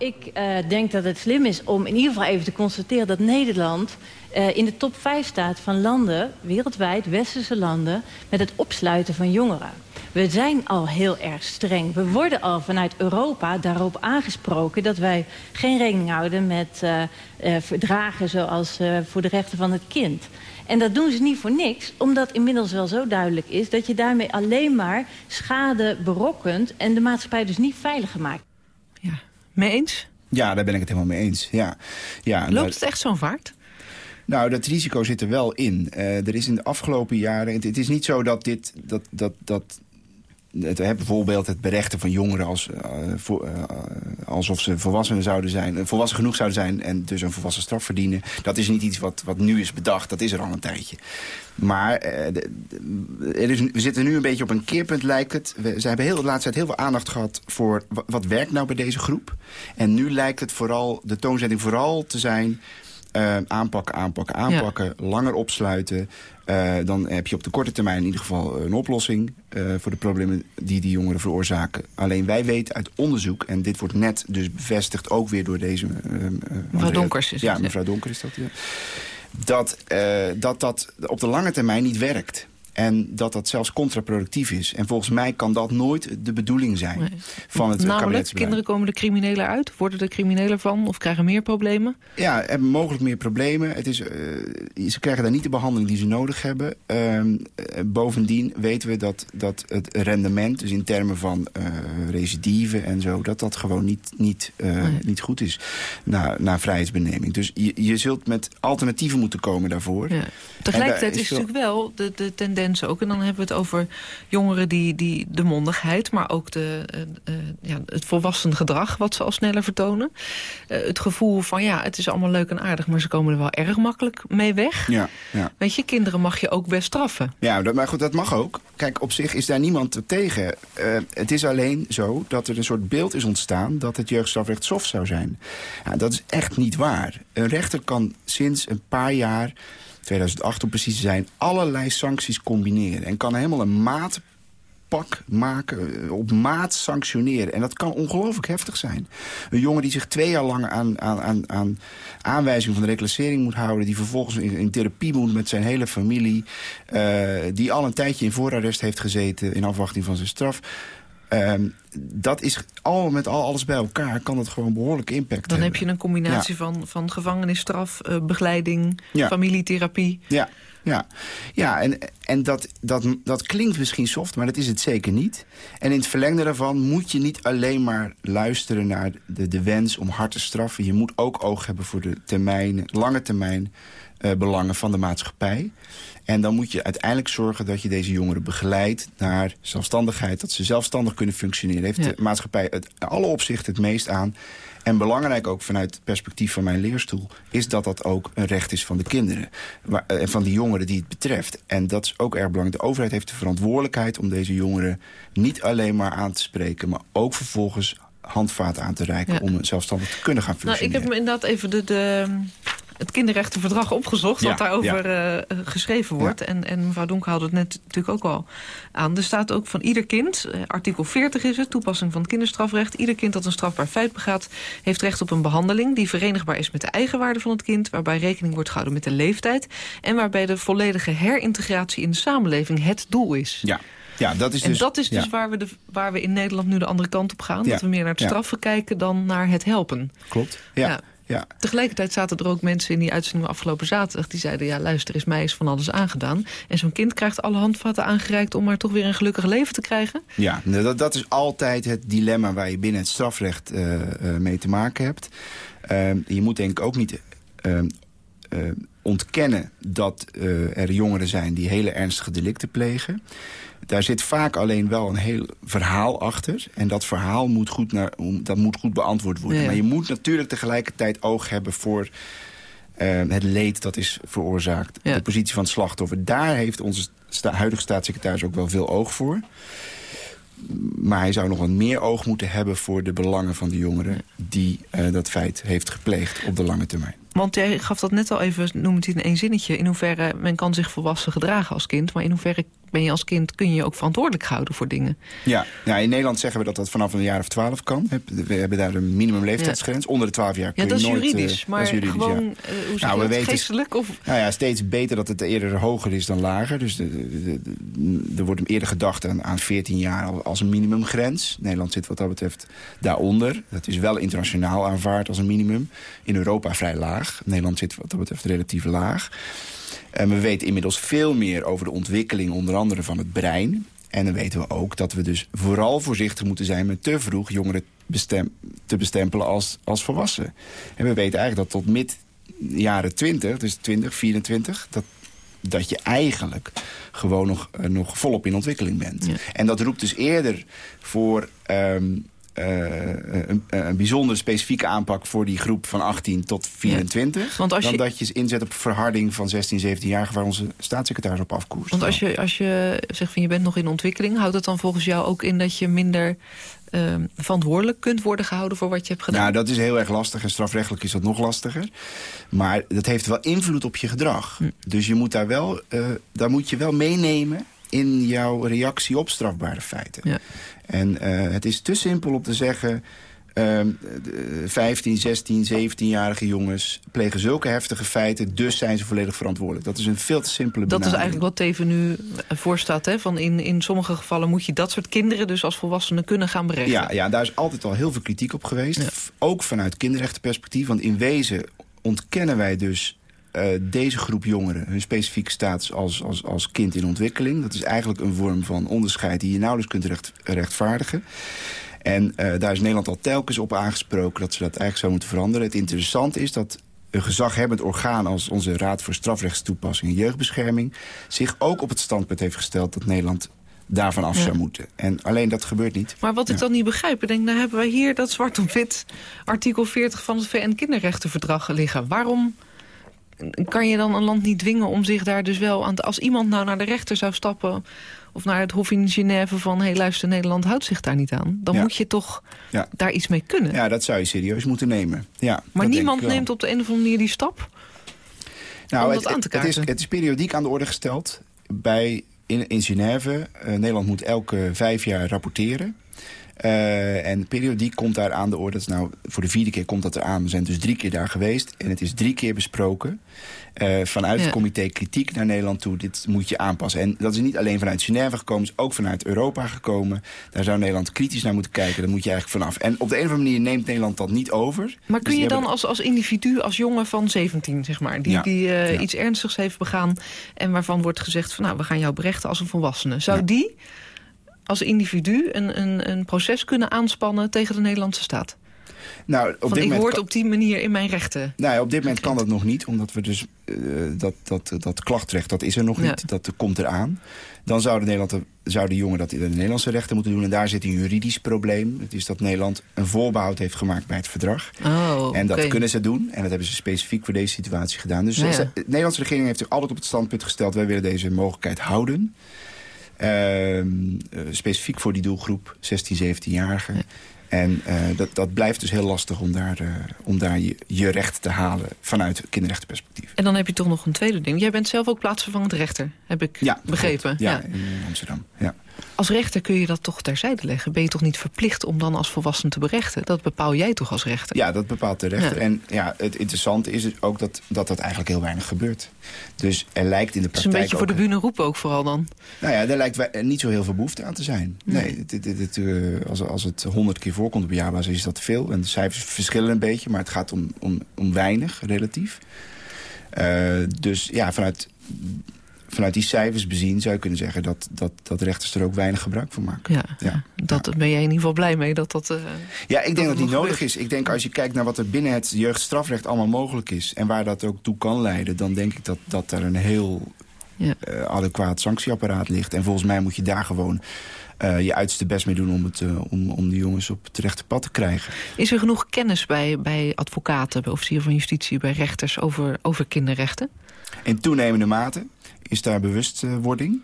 Ik uh, denk dat het slim is om in ieder geval even te constateren... dat Nederland uh, in de top 5 staat van landen, wereldwijd, westerse landen... met het opsluiten van jongeren. We zijn al heel erg streng. We worden al vanuit Europa daarop aangesproken... dat wij geen rekening houden met uh, verdragen zoals voor de rechten van het kind. En dat doen ze niet voor niks, omdat inmiddels wel zo duidelijk is... dat je daarmee alleen maar schade berokkent... en de maatschappij dus niet veiliger maakt. Mee eens? Ja, daar ben ik het helemaal mee eens. Ja. Ja, Loopt nou, het echt zo'n vaart? Nou, dat risico zit er wel in. Uh, er is in de afgelopen jaren... Het, het, is niet zo dat dit... Dat, dat, dat, het, bijvoorbeeld het berechten van jongeren als, uh, alsof ze volwassen, zouden zijn, volwassen genoeg zouden zijn en dus een volwassen straf verdienen. Dat is niet iets wat, wat nu is bedacht, dat is er al een tijdje. Maar is, we zitten nu een beetje op een keerpunt, lijkt het. We, ze hebben heel, de laatste tijd heel veel aandacht gehad voor wat werkt nou bij deze groep. En nu lijkt het vooral, de toonzetting vooral te zijn... Uh, aanpakken, aanpakken, aanpakken, ja. langer opsluiten. Uh, dan heb je op de korte termijn in ieder geval een oplossing... Uh, voor de problemen die die jongeren veroorzaken. Alleen wij weten uit onderzoek, en dit wordt net dus bevestigd... ook weer door deze... mevrouw Donkers is Ja, mevrouw Donkers is dat, ja. Dat, dat dat op de lange termijn niet werkt. En dat dat zelfs contraproductief is. En volgens mij kan dat nooit de bedoeling zijn nee. van het Namelijk, kinderen komen de criminelen uit? Worden er criminelen van of krijgen meer problemen? Ja, hebben mogelijk meer problemen. Het is, uh, ze krijgen daar niet de behandeling die ze nodig hebben. Uh, uh, bovendien weten we dat, dat het rendement, dus in termen van uh, recidive en zo... dat dat gewoon niet, niet, nee. niet goed is na, na vrijheidsbeneming. Dus je, je zult met alternatieven moeten komen daarvoor. Ja. Tegelijkertijd is, is natuurlijk wel de, de tendens ook. En dan hebben we het over jongeren die, die de mondigheid... maar ook de, uh, uh, ja, het volwassen gedrag wat ze al sneller vertonen. Uh, het gevoel van ja, het is allemaal leuk en aardig... maar ze komen er wel erg makkelijk mee weg. Ja, ja. Weet je, kinderen mag je ook best straffen. Ja, dat, maar goed, dat mag ook. Kijk, op zich is daar niemand tegen. het is alleen zo dat er een soort beeld is ontstaan... dat het jeugdstrafrecht soft zou zijn. Ja, dat is echt niet waar. Een rechter kan sinds een paar jaar 2008 om precies te zijn, allerlei sancties combineren. En kan helemaal een maatpak maken, op maat sanctioneren. En dat kan ongelooflijk heftig zijn. Een jongen die zich twee jaar lang aan, aan, aan, aan aanwijzing van de reclassering moet houden... die vervolgens in, therapie moet met zijn hele familie... Uh, die al een tijdje in voorarrest heeft gezeten in afwachting van zijn straf... Um, dat is al met al alles bij elkaar kan het gewoon behoorlijk impact Dan hebben. heb je een combinatie ja. van, van gevangenisstraf, uh, begeleiding, ja. familietherapie. Ja, ja. ja en, en dat, dat, dat klinkt misschien soft, maar dat is het zeker niet. En in het verlengde daarvan moet je niet alleen maar luisteren naar de, de wens om hard te straffen. Je moet ook oog hebben voor de termijn, lange termijn eh, belangen van de maatschappij. En dan moet je uiteindelijk zorgen dat je deze jongeren begeleidt naar zelfstandigheid. Dat ze zelfstandig kunnen functioneren. Heeft Ja. de maatschappij het, in alle opzichten het meest aan. En belangrijk ook vanuit het perspectief van mijn leerstoel... is dat dat ook een recht is van de kinderen. Waar- En van die jongeren die het betreft. En dat is ook erg belangrijk. De overheid heeft de verantwoordelijkheid om deze jongeren... niet alleen maar aan te spreken... maar ook vervolgens handvaten aan te reiken... Ja. om zelfstandig te kunnen gaan Nou, ik functioneren. heb me inderdaad even de, de, het kinderrechtenverdrag opgezocht... Ja, wat daarover eh, eh, geschreven Ja. wordt. En, en mevrouw Donker haalde het net natuurlijk ook al aan. Er staat ook van ieder kind, eh, artikel 40 is het... toepassing van het kinderstrafrecht. Ieder kind dat een strafbaar feit begaat... heeft recht op een behandeling die verenigbaar is met de eigenwaarde van het kind... waarbij rekening wordt gehouden met de leeftijd... en waarbij de volledige herintegratie in de samenleving het doel is. Ja. ja, dat is En dus... dat is dus ja, waar, we de, waar we in Nederland nu de andere kant op gaan. Ja. Dat we meer naar het Ja. straffen kijken dan naar het helpen. Klopt. Ja, Ja. Tegelijkertijd zaten er ook mensen in die uitzending afgelopen zaterdag... die zeiden, ja luister, is mij is van alles aangedaan. En zo'n kind krijgt alle handvatten aangereikt... om maar toch weer een gelukkig leven te krijgen. Ja, nou, dat, dat is altijd het dilemma waar je binnen het strafrecht eh, eh, mee te maken hebt. Ehm, je moet denk ik ook niet ehm, eh, ontkennen dat er jongeren zijn die hele ernstige delicten plegen. Daar zit vaak alleen wel een heel verhaal achter. En dat verhaal moet goed, naar, dat moet goed beantwoord worden. Ja. Maar je moet natuurlijk tegelijkertijd oog hebben voor eh, het leed dat is veroorzaakt. Ja. De positie van het slachtoffer. Daar heeft onze sta- huidige staatssecretaris ook wel veel oog voor. Maar hij zou nog wat meer oog moeten hebben voor de belangen van de jongeren... die eh, dat feit heeft gepleegd op de lange termijn. Want jij gaf dat net al even, noem het in één zinnetje... in hoeverre men kan zich volwassen gedragen als kind... maar in hoeverre ben je als kind, kun je je ook verantwoordelijk houden voor dingen. Ja, ja, in Nederland zeggen we dat dat vanaf een jaar of twaalf kan. We hebben daar een minimumleeftijdsgrens. Onder de 12 jaar kun Ja, dat je is nooit... eh, juridisch, maar dat is juridisch, gewoon, ja. eh, hoe zeg Nou, je dat, weten- geestelijk? Of, Nou ja, steeds beter dat het eerder hoger is dan lager. Dus de, de- de- er wordt eerder gedacht aan, aan 14 jaar al- als een minimumgrens. Nederland zit wat dat betreft daaronder. Dat is wel internationaal aanvaard als een minimum. In Europa vrij laag. Nederland zit wat dat betreft relatief laag. En we weten inmiddels veel meer over de ontwikkeling onder andere van het brein. En dan weten we ook dat we dus vooral voorzichtig moeten zijn... met te vroeg jongeren bestem, te bestempelen als, als volwassen. En we weten eigenlijk dat tot mid jaren 20, dus 20, 24... dat, dat je eigenlijk gewoon nog, eh, nog volop in ontwikkeling bent. Ja. En dat roept dus eerder voor... ehm, eh, een, een bijzonder specifieke aanpak voor die groep van 18 tot 24... Want als dan je- dat je inzet op verharding van 16, 17 jaar... waar onze staatssecretaris op afkoerst. Want als je, als je zegt van je bent nog in ontwikkeling... houdt het dan volgens jou ook in dat je minder eh, verantwoordelijk kunt worden gehouden... voor wat je hebt gedaan? Nou, dat is heel erg lastig en strafrechtelijk is dat nog lastiger. Maar dat heeft wel invloed op je gedrag. Hm. Dus je moet daar, wel, eh, daar moet je wel meenemen in jouw reactie op strafbare feiten. Ja. En eh, het is te simpel om te zeggen... de 15, 16, 17-jarige jongens plegen zulke heftige feiten... dus zijn ze volledig verantwoordelijk. Dat is een veel te simpele Dat is benadering. eigenlijk wat Teven nu voorstaat. Hè? Van in, in sommige gevallen moet je dat soort kinderen... dus als volwassenen kunnen gaan berechten. Ja, ja, daar is altijd al heel veel kritiek op geweest. Ja. Ook vanuit kinderrechtenperspectief. Want in wezen ontkennen wij dus eh, deze groep jongeren... hun specifieke status als, als, als kind in ontwikkeling. Dat is eigenlijk een vorm van onderscheid die je nauwelijks kunt recht, rechtvaardigen. En eh, daar is Nederland al telkens op aangesproken... dat ze dat eigenlijk zou moeten veranderen. Het interessante is dat een gezaghebbend orgaan als onze Raad voor Strafrechtstoepassing en Jeugdbescherming... zich ook op het standpunt heeft gesteld dat Nederland daarvan af Ja. zou moeten. En alleen dat gebeurt niet. Maar wat ik Ja. dan niet begrijp, ik denk, nou hebben wij hier dat zwart op wit artikel 40 van het VN-kinderrechtenverdrag liggen. Waarom kan je dan een land niet dwingen om zich daar dus wel aan te... Als iemand nou naar de rechter zou stappen of naar het hof in Genève van... hé, hey, luister, Nederland houdt zich daar niet aan. Dan Ja. moet je toch Ja. daar iets mee kunnen. Ja, dat zou je serieus moeten nemen. Ja, maar niemand neemt op de een of andere manier die stap. nou, om het, dat aan te het, is, kaarten. het is periodiek aan de orde gesteld bij, in, in Genève. Eh, Nederland moet elke vijf jaar rapporteren. Eh, en periodiek komt daar aan de orde. Dat is nou, voor de vierde keer komt dat eraan. We zijn dus drie keer daar geweest. En het is drie keer besproken. Eh, vanuit Ja. het comité kritiek naar Nederland toe. Dit moet je aanpassen. En dat is niet alleen vanuit Genève gekomen. is ook vanuit Europa gekomen. Daar zou Nederland kritisch naar moeten kijken. Daar moet je eigenlijk vanaf. En op de een of andere manier neemt Nederland dat niet over. Maar Dus kun je dan hebben- als, als individu, als jongen van 17, zeg maar... die, Ja, die eh, ja. iets ernstigs heeft begaan en waarvan wordt gezegd... van nou, we gaan jou berechten als een volwassene. Zou die als individu een, een, een proces kunnen aanspannen tegen de Nederlandse staat? Nou, op Van, dit ik moment kan- op die manier in mijn rechten. Nou ja, op dit moment kan dat nog niet, omdat we dus eh, dat, dat, dat klachtrecht, dat is er nog Ja. niet. Dat komt eraan. Dan zou de, Nederland, zou de jongen dat in de Nederlandse rechten moeten doen. En daar zit een juridisch probleem. Het is dat Nederland een voorbehoud heeft gemaakt bij het verdrag. Oh, en dat kunnen ze doen. En dat hebben ze specifiek voor deze situatie gedaan. Dus Ja, de Nederlandse regering heeft zich altijd op het standpunt gesteld... wij willen deze mogelijkheid houden. Ehm, eh, specifiek voor die doelgroep, 16, 17-jarigen. En eh, dat, dat blijft dus heel lastig om daar, eh, om daar je, je recht te halen vanuit kinderrechtenperspectief. En dan heb je toch nog een tweede ding. Jij bent zelf ook plaatsvervangend rechter, heb ik Ja, begrepen. Ja, in Amsterdam. Ja. Als rechter kun je dat toch terzijde leggen? Ben je toch niet verplicht om dan als volwassene te berechten? Dat bepaal jij toch als rechter? ja, dat bepaalt de rechter. Ja. En ja, het interessante is ook dat, dat dat eigenlijk heel weinig gebeurt. Dus er lijkt in de Het is praktijk een beetje voor de bühne roepen ook vooral dan. Nou ja, daar lijkt wij- niet zo heel veel behoefte aan te zijn. Nee, het- het- het- het, eh, als, als het honderd keer voorkomt op jaarbasis is dat veel. En de cijfers verschillen een beetje, maar het gaat om, om, om weinig relatief. Eh, dus ja, vanuit, vanuit die cijfers bezien zou je kunnen zeggen... dat, dat, dat rechters er ook weinig gebruik van maken. Ja, Ja. dat ben jij in ieder geval blij mee dat dat... eh, Ja, ik denk dat, die nodig gebeurt. is. Ik denk als je kijkt naar wat er binnen het jeugdstrafrecht allemaal mogelijk is... en waar dat ook toe kan leiden... dan denk ik dat, dat daar een heel Ja. eh, adequaat sanctieapparaat ligt. En volgens mij moet je daar gewoon eh, je uiterste best mee doen... om, het, om, om die jongens op het rechte pad te krijgen. Is er genoeg kennis bij, bij advocaten, bij officieren van justitie, bij rechters over, over kinderrechten? In toenemende mate is daar bewustwording.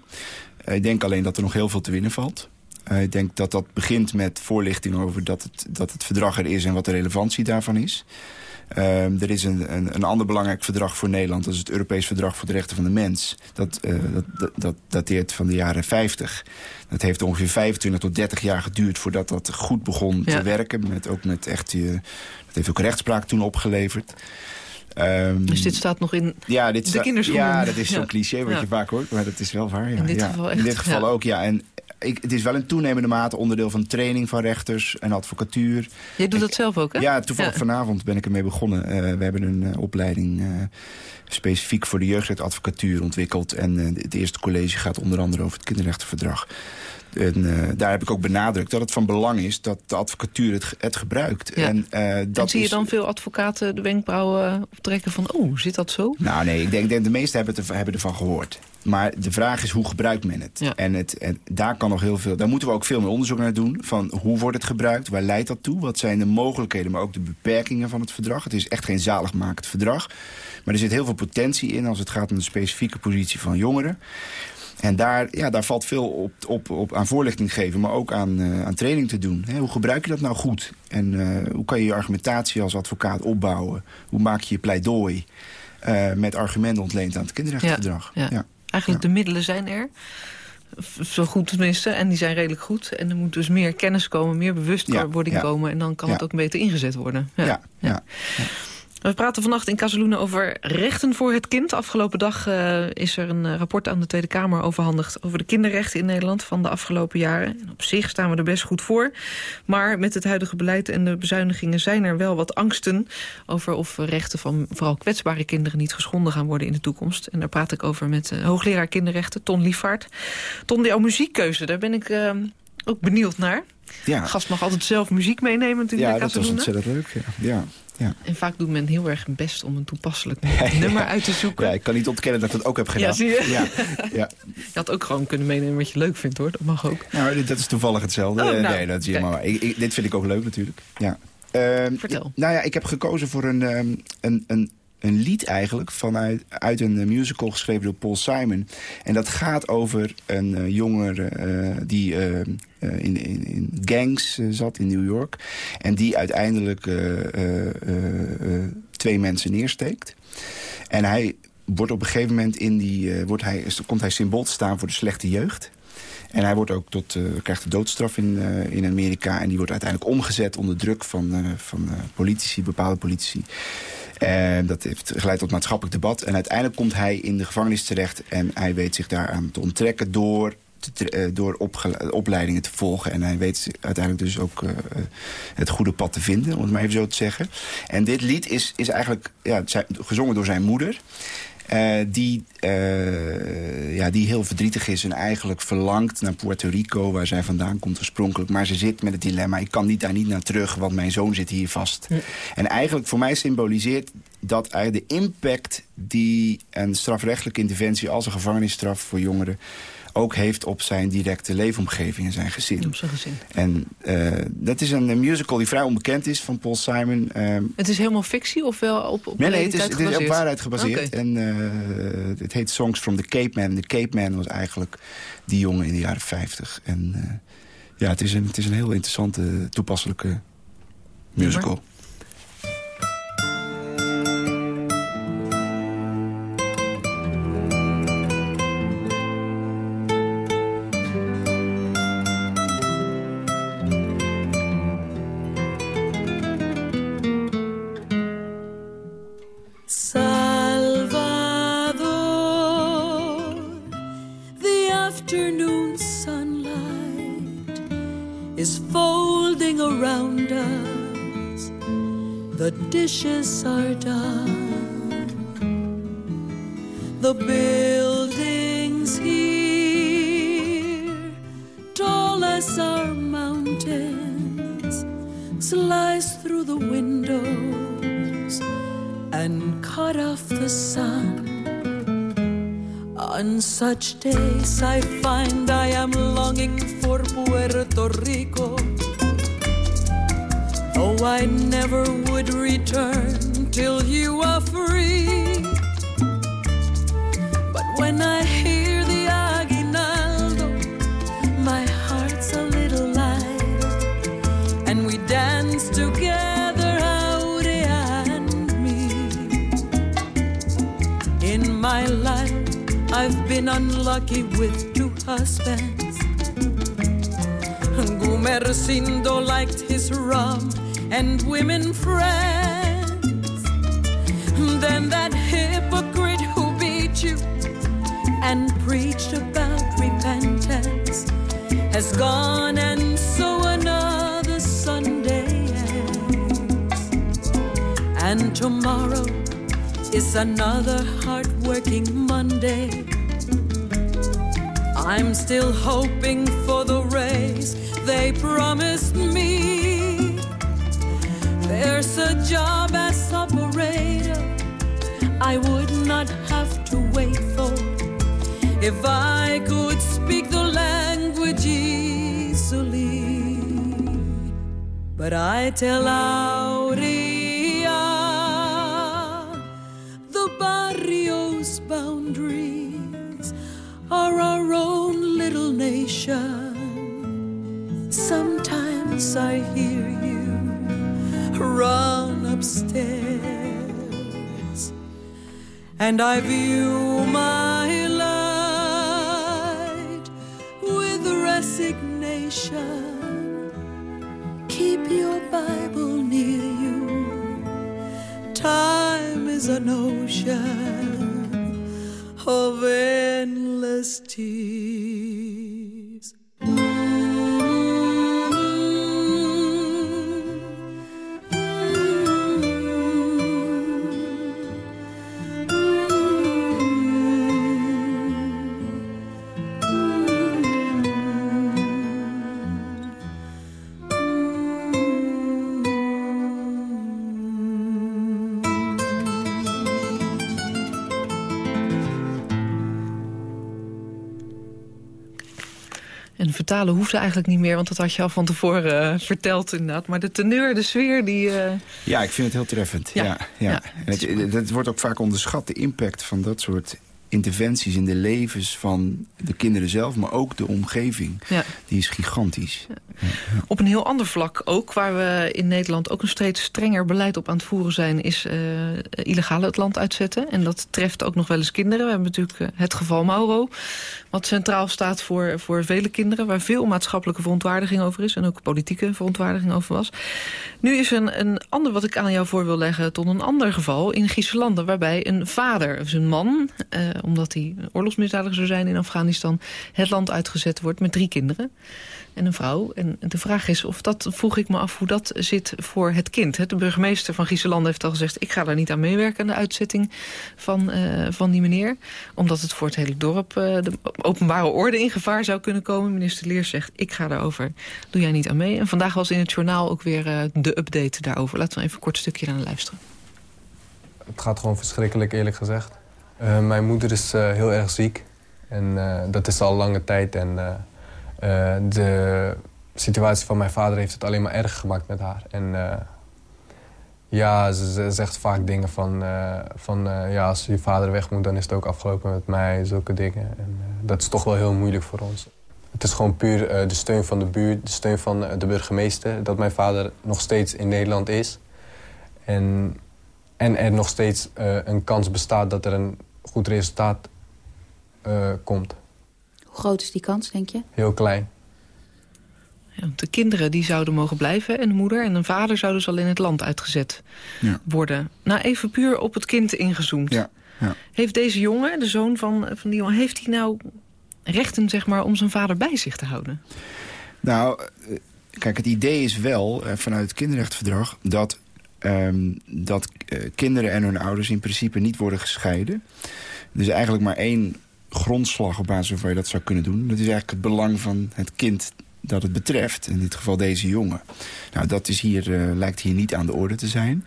Eh, ik denk alleen dat er nog heel veel te winnen valt. Eh, ik denk dat dat begint met voorlichting over dat het, dat het verdrag er is... en wat de relevantie daarvan is. Ehm, er is een, een, een ander belangrijk verdrag voor Nederland. Dat is het Europees Verdrag voor de Rechten van de Mens. Dat, eh, dat, dat, dat dateert van de jaren 50. Dat heeft ongeveer 25 tot 30 jaar geduurd... voordat dat goed begon Ja. te werken. Met, ook met echt, eh, dat heeft ook rechtspraak toen opgeleverd. Ehm, Dus dit staat nog in... ja, dit De kinderschoenen. Ja, dat is zo'n Ja. cliché wat Ja. je vaak hoort, maar dat is wel waar. Ja. In dit geval echt, In dit geval ook, ja. En ik, het is wel in toenemende mate onderdeel van training van rechters en advocatuur. Jij doet dat zelf ook, hè? Ja, toevallig vanavond ben ik ermee begonnen. Eh, we hebben een eh, opleiding eh, specifiek voor de jeugdrechtadvocatuur ontwikkeld. En het eerste college gaat onder andere over het kinderrechtenverdrag. En eh, daar heb ik ook benadrukt dat het van belang is dat de advocatuur het, ge- het gebruikt. Ja. En, eh, dat en zie je is- dan veel advocaten de wenkbrauwen optrekken van... oh, zit dat zo? Nou nee, ik denk, de meesten hebben, het, hebben ervan gehoord. Maar de vraag is, hoe gebruikt men het? Ja. En, het en daar kan nog heel veel. Daar moeten we ook veel meer onderzoek naar doen. Van hoe wordt het gebruikt? Waar leidt dat toe? Wat zijn de mogelijkheden, maar ook de beperkingen van het verdrag? Het is echt geen zaligmakend verdrag. Maar er zit heel veel potentie in als het gaat om de specifieke positie van jongeren. En daar, ja, daar valt veel op, op, op aan voorlichting geven, maar ook aan, eh, aan training te doen. Hoe gebruik je dat nou goed? En eh, hoe kan je je argumentatie als advocaat opbouwen? Hoe maak je je pleidooi eh, met argumenten ontleend aan het kinderrechtenverdrag? Ja, ja. Eigenlijk de middelen zijn er. Zo goed tenminste. En die zijn redelijk goed. En er moet dus meer kennis komen, meer bewustwording komen. En dan kan het ook beter ingezet worden. ja, ja. We praten vannacht in Casaluna over rechten voor het kind. Afgelopen dag eh, is er een eh, rapport aan de Tweede Kamer overhandigd... over de kinderrechten in Nederland van de afgelopen jaren. En op zich staan we er best goed voor. Maar met het huidige beleid en de bezuinigingen... zijn er wel wat angsten over of rechten van vooral kwetsbare kinderen... niet geschonden gaan worden in de toekomst. En daar praat ik over met eh, hoogleraar kinderrechten Ton Liefvaart. Ton, jouw muziekkeuze, daar ben ik ook benieuwd naar. Ja. De gast mag altijd zelf muziek meenemen natuurlijk Ja, dat was Casaluna. ontzettend leuk. Ja. Ja. Ja. En vaak doet men heel erg best om een toepasselijk nummer uit te zoeken. ja, ik kan niet ontkennen dat ik dat ook heb gedaan. Ja, zie je? Ja, ja. Je had ook gewoon kunnen meenemen wat je leuk vindt, hoor. Dat mag ook. Nou, dit- dat is toevallig hetzelfde. Oh, Eh, nou, nee, dat zie je kijk. maar. Ik, ik- dit vind ik ook leuk natuurlijk. Ja. Ehm, Vertel. Nou ja, ik heb gekozen voor een, ehm, een, een, een lied eigenlijk... vanuit uit een eh, musical geschreven door Paul Simon. En dat gaat over een eh, die in, in, in gangs zat in New York. En die uiteindelijk twee mensen neersteekt. En hij wordt op een gegeven moment in die, wordt hij, komt hij symbool te staan voor de slechte jeugd. En hij wordt ook tot, krijgt de doodstraf in, in Amerika. En die wordt uiteindelijk omgezet onder druk van, van politici, bepaalde politici. En dat heeft geleid tot maatschappelijk debat. En uiteindelijk komt hij in de gevangenis terecht. En hij weet zich daaraan te onttrekken door, eh, door opleidingen te volgen. En hij weet uiteindelijk dus ook eh, het goede pad te vinden, om het maar even zo te zeggen. En dit lied is, is eigenlijk ja, gezongen door zijn moeder. Eh, die, eh, ja, die heel verdrietig is en eigenlijk verlangt naar Puerto Rico... waar zij vandaan komt oorspronkelijk. Maar ze zit met het dilemma, ik kan niet, daar niet naar terug... want mijn zoon zit hier vast. En eigenlijk voor mij symboliseert dat eigenlijk de impact... die een strafrechtelijke interventie als een gevangenisstraf voor jongeren ook heeft op zijn directe leefomgeving en zijn gezin. Op zijn gezin. En uh, dat is een musical die vrij onbekend is van Paul Simon. Uh, het is helemaal fictie of wel op, op Nee, nee het, is, het is op waarheid gebaseerd. Okay. En uh, het heet Songs from the Cape Man. De Cape Man was eigenlijk die jongen in de jaren 50. En ja, het is, een, het is een heel interessante, toepasselijke musical. Ja, dishes are done. The buildings here, tall as our mountains, slice through the windows and cut off the sun. On such days, I find I am longing for Puerto Rico Oh, I never would return till you are free. But when I hear I've been unlucky with two husbands. Gumercindo liked his rum and women friends. Then that hypocrite who beat you and preached about repentance has gone, and so another Sunday ends. And tomorrow is another hard-working Monday. I'm still hoping for the raise they promised me. There's a job as operator I would not have to wait for if I could speak the language easily. But I tell Aurea, boundaries are our own little nation. Sometimes I hear you run upstairs and I view my light with resignation. Keep your Bible near you. Time is an ocean of endless tears. Vertalen hoefde eigenlijk niet meer... want dat had je al van tevoren uh, verteld inderdaad. Maar de teneur, de sfeer, die... Uh... Ja, ik vind het heel treffend. Ja, ja, ja. Het, het, wordt ook vaak onderschat, de impact van dat soort interventies in de levens van de kinderen zelf... maar ook de omgeving, ja. die is gigantisch. Ja. Op een heel ander vlak ook, waar we in Nederland ook een steeds strenger beleid op aan het voeren zijn... is uh, illegale het land uitzetten. En dat treft ook nog wel eens kinderen. We hebben natuurlijk uh, het geval Mauro, wat centraal staat voor, voor vele kinderen... waar veel maatschappelijke verontwaardiging over is... en ook politieke verontwaardiging over was. Nu is een, een ander wat ik aan jou voor wil leggen tot een ander geval... in Griezenland, waarbij een vader, dus een man... Uh, omdat hij oorlogsmisdadiger zou zijn in Afghanistan... het land uitgezet wordt met drie kinderen en een vrouw. En de vraag is of dat, vroeg ik me af, hoe dat zit voor het kind. De burgemeester van Griezenland heeft al gezegd... ik ga daar niet aan meewerken aan de uitzetting van, uh, van die meneer. Omdat het voor het hele dorp uh, de openbare orde in gevaar zou kunnen komen. Minister Leers zegt, ik ga daarover. Doe jij niet aan mee? En vandaag was in het journaal ook weer de update daarover. Laten we even een kort stukje naar luisteren. Het gaat gewoon verschrikkelijk, eerlijk gezegd. Mijn moeder is heel erg ziek. En dat is al lange tijd. En de situatie van mijn vader heeft het alleen maar erg gemaakt met haar. En ja, ze, ze, zegt vaak dingen van... Van ja, als je vader weg moet, dan is het ook afgelopen met mij. Zulke dingen. En dat is toch wel heel moeilijk voor ons. Het is gewoon puur de steun van de buurt, de steun van de burgemeester... dat mijn vader nog steeds in Nederland is. En, en er nog steeds een kans bestaat dat er een goed resultaat komt. Hoe groot is die kans, denk je? Heel klein. Ja, de kinderen die zouden mogen blijven en de moeder en een vader zouden dus al in het land uitgezet ja. worden. Nou, even puur op het kind ingezoomd. Ja. Ja. Heeft deze jongen, de zoon van, van die jongen, heeft hij nou rechten zeg maar, om zijn vader bij zich te houden? Nou, eh, kijk, het idee is wel eh, vanuit het kinderrechtenverdrag dat, um, dat uh, kinderen en hun ouders in principe niet worden gescheiden. Dus eigenlijk maar één grondslag op basis waarvan je dat zou kunnen doen. Dat is eigenlijk het belang van het kind dat het betreft. In dit geval deze jongen. Nou, dat is hier, uh, lijkt hier niet aan de orde te zijn.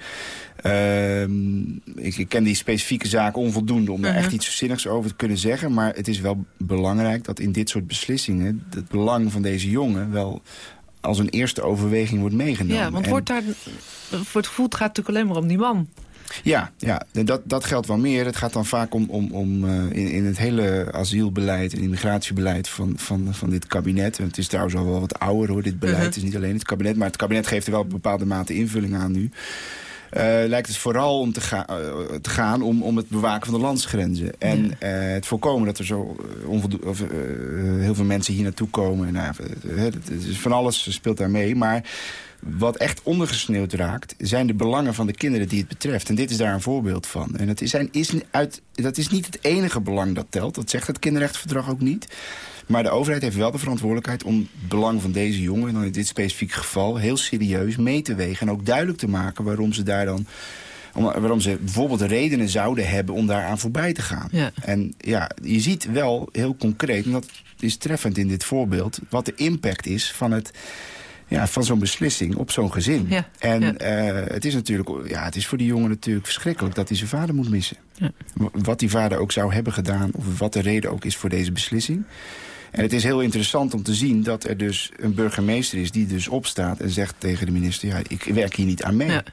Uh, ik, ik, ken die specifieke zaak onvoldoende om daar echt iets zinnigs over te kunnen zeggen. Maar het is wel belangrijk dat in dit soort beslissingen... het belang van deze jongen wel als een eerste overweging wordt meegenomen. Ja, want en, wordt daar, voor het gevoel gaat het natuurlijk alleen maar om die man. Ja, ja dat, dat geldt wel meer. Het gaat dan vaak om, om, om uh, in, in het hele asielbeleid en immigratiebeleid van, van, van dit kabinet. Het is trouwens al wel wat ouder hoor, dit beleid. Uh -huh. Het is niet alleen het kabinet, maar het kabinet geeft er wel een bepaalde mate invulling aan nu. Uh, lijkt het vooral om te, ga uh, te gaan om, om het bewaken van de landsgrenzen. En ja. uh, het voorkomen dat er zo of, heel veel mensen hier naartoe komen. Nou, van alles speelt daar mee. Maar wat echt ondergesneeuwd raakt, zijn de belangen van de kinderen die het betreft. En dit is daar een voorbeeld van. En dat is, is, uit, dat is niet het enige belang dat telt. Dat zegt het kinderrechtenverdrag ook niet. Maar de overheid heeft wel de verantwoordelijkheid om het belang van deze jongen... dan in dit specifieke geval heel serieus mee te wegen. En ook duidelijk te maken waarom ze daar dan... Om, waarom ze bijvoorbeeld redenen zouden hebben om daaraan voorbij te gaan. Ja. En ja, je ziet wel heel concreet, en dat is treffend in dit voorbeeld... wat de impact is van het ja, van zo'n beslissing op zo'n gezin. Ja, en ja. Uh, het is natuurlijk, ja, het is voor die jongen natuurlijk verschrikkelijk dat hij zijn vader moet missen. Ja. Wat die vader ook zou hebben gedaan, of wat de reden ook is voor deze beslissing. En het is heel interessant om te zien dat er dus een burgemeester is die dus opstaat en zegt tegen de minister, ja, ik werk hier niet aan mee. Ja.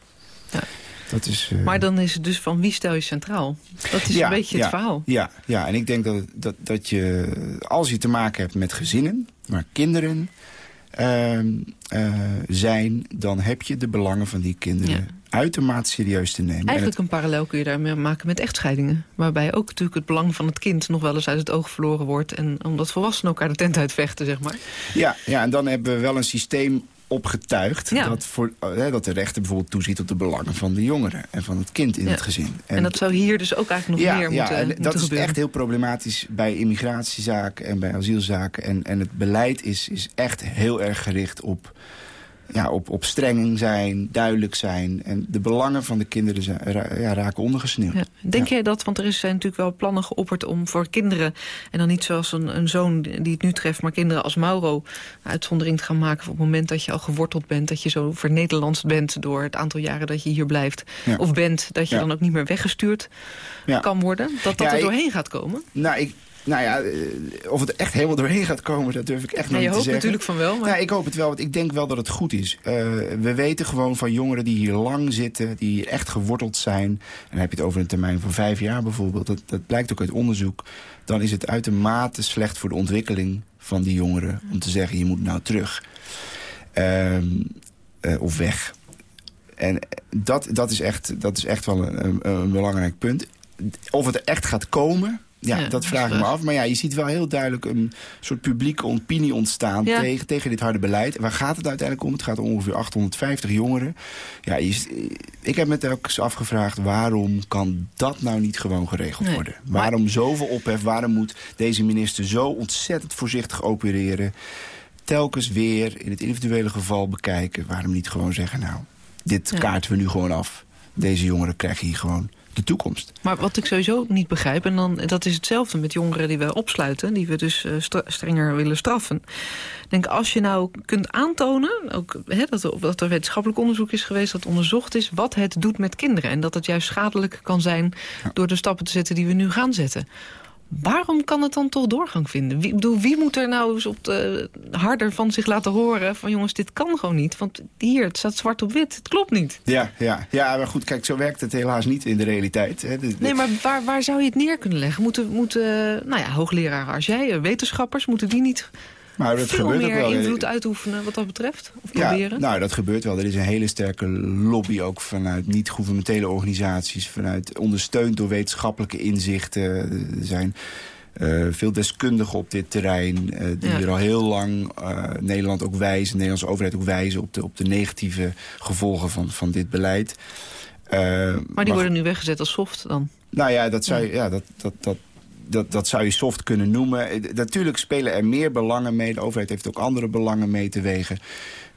Ja. Dat is, uh... Maar dan is het dus van wie stel je centraal? Dat is ja, een beetje het verhaal. Ja, ja, en ik denk dat, dat, dat je, als je te maken hebt met gezinnen, maar kinderen uh, uh, zijn... dan heb je de belangen van die kinderen Ja. Uitermate serieus te nemen. En Eigenlijk een parallel kun je daarmee maken met echtscheidingen. Waarbij ook natuurlijk het belang van het kind nog wel eens uit het oog verloren wordt. En omdat volwassenen elkaar de tent uitvechten, zeg maar. ja, ja, en dan hebben we wel een systeem opgetuigd... Ja. Dat, voor, eh, dat de rechter bijvoorbeeld toeziet op de belangen van de jongeren... en van het kind in Ja. het gezin. En, dat zou hier dus ook eigenlijk nog ja, meer moeten, en moeten dat is gebeuren. echt heel problematisch bij immigratiezaken en bij asielzaken. En, en het beleid is, is echt heel erg gericht op, ja, op, op streng zijn, duidelijk zijn. En de belangen van de kinderen zijn, ra- ja, raken ondergesneeuwd. Ja. Denk Ja. jij dat, want er is- zijn natuurlijk wel plannen geopperd om voor kinderen... en dan niet zoals een, een zoon die het nu treft... maar kinderen als Mauro uitzondering te gaan maken... op het moment dat je al geworteld bent... dat je zo vernederlandst bent door het aantal jaren dat je hier blijft... Of bent, dat je dan ook niet meer weggestuurd kan worden? Dat dat er ik- doorheen gaat komen? Nou, ik, nou ja, eh, of het er echt helemaal doorheen gaat komen, dat durf ik echt nog je niet te hoopt zeggen. natuurlijk van wel, maar... Ja, ik hoop het wel, want ik denk wel dat het goed is. Eh, we weten gewoon van jongeren die hier lang zitten, die hier echt geworteld zijn. En dan heb je het over een termijn van vijf jaar bijvoorbeeld. Dat, dat blijkt ook uit onderzoek. Dan is het uitermate slecht voor de ontwikkeling van die jongeren. Om te zeggen, je moet nou terug. Ehm, eh, of weg. En dat, dat, is echt, dat is echt wel een, een, een belangrijk punt. Of het er echt gaat komen, ja, Ja, dat vraag ik me af. Maar ja, je ziet wel heel duidelijk een soort publieke opinie ontstaan Ja. tegen, tegen dit harde beleid. Waar gaat het uiteindelijk om? Het gaat om ongeveer 850 jongeren. Ja, je, ik heb me telkens afgevraagd, waarom kan dat nou niet gewoon geregeld Nee. worden? Waarom zoveel ophef? Waarom moet deze minister zo ontzettend voorzichtig opereren? telkens weer in het individuele geval bekijken. Waarom niet gewoon zeggen, nou, dit Ja. kaarten we nu gewoon af. Deze jongeren krijgen hier gewoon de toekomst. Maar wat ik sowieso niet begrijp, en dan, dat is hetzelfde met jongeren die we opsluiten... die we dus eh, strenger willen straffen. Ik denk, als je nou kunt aantonen, ook, hè, dat, er, dat er wetenschappelijk onderzoek is geweest... dat onderzocht is wat het doet met kinderen... en dat het juist schadelijk kan zijn door de stappen te zetten die we nu gaan zetten... Waarom kan het dan toch doorgang vinden? Wie, bedoel, wie moet er nou eens op de, harder van zich laten horen... van jongens, dit kan gewoon niet. Want hier, het staat zwart op wit. Het klopt niet. Ja, ja, ja, maar goed, kijk, zo werkt het helaas niet in de realiteit. Hè. De- de- Nee, maar waar, waar zou je het neer kunnen leggen? Moeten, moeten nou ja, hoogleraren als jij, wetenschappers... moeten die niet maar dat veel gebeurt ook meer wel. invloed uitoefenen wat dat betreft? Of Ja, proberen? nou, dat gebeurt wel. Er is een hele sterke lobby ook vanuit niet-governementele organisaties. Vanuit ondersteund door wetenschappelijke inzichten. Er zijn eh, veel deskundigen op dit terrein. eh, die Ja. er al heel lang eh, Nederland ook wijzen. De Nederlandse overheid ook wijzen op de, op de negatieve gevolgen van, van dit beleid. Maar die worden nu weggezet als soft dan? nou ja, dat zou je, ja, dat, dat, dat, dat, dat zou je soft kunnen noemen. Eh, Natuurlijk spelen er meer belangen mee. De overheid heeft ook andere belangen mee te wegen.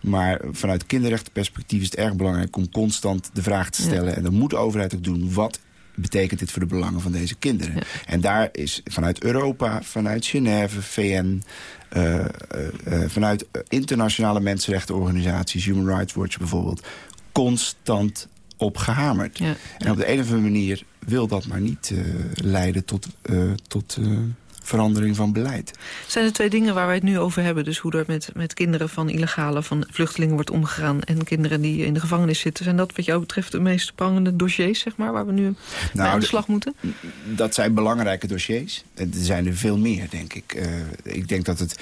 Maar vanuit kinderrechtenperspectief is het erg belangrijk... om constant de vraag te stellen. En dat moet de overheid ook doen. Wat betekent dit voor de belangen van deze kinderen? En daar is vanuit Europa, vanuit Genève, VN... eh, eh, vanuit internationale mensenrechtenorganisaties... Human Rights Watch bijvoorbeeld... constant op gehamerd. Ja. En op de een of andere manier wil dat maar niet eh, leiden tot, eh, tot eh, verandering van beleid. zijn er twee dingen waar wij het nu over hebben. Dus hoe er met, met kinderen van illegale, van vluchtelingen wordt omgegaan... en kinderen die in de gevangenis zitten. Zijn dat wat jou betreft de meest prangende dossiers, zeg maar... waar we nu mee aan de slag moeten? Dat zijn belangrijke dossiers. Er zijn er veel meer, denk ik. Ik denk dat het,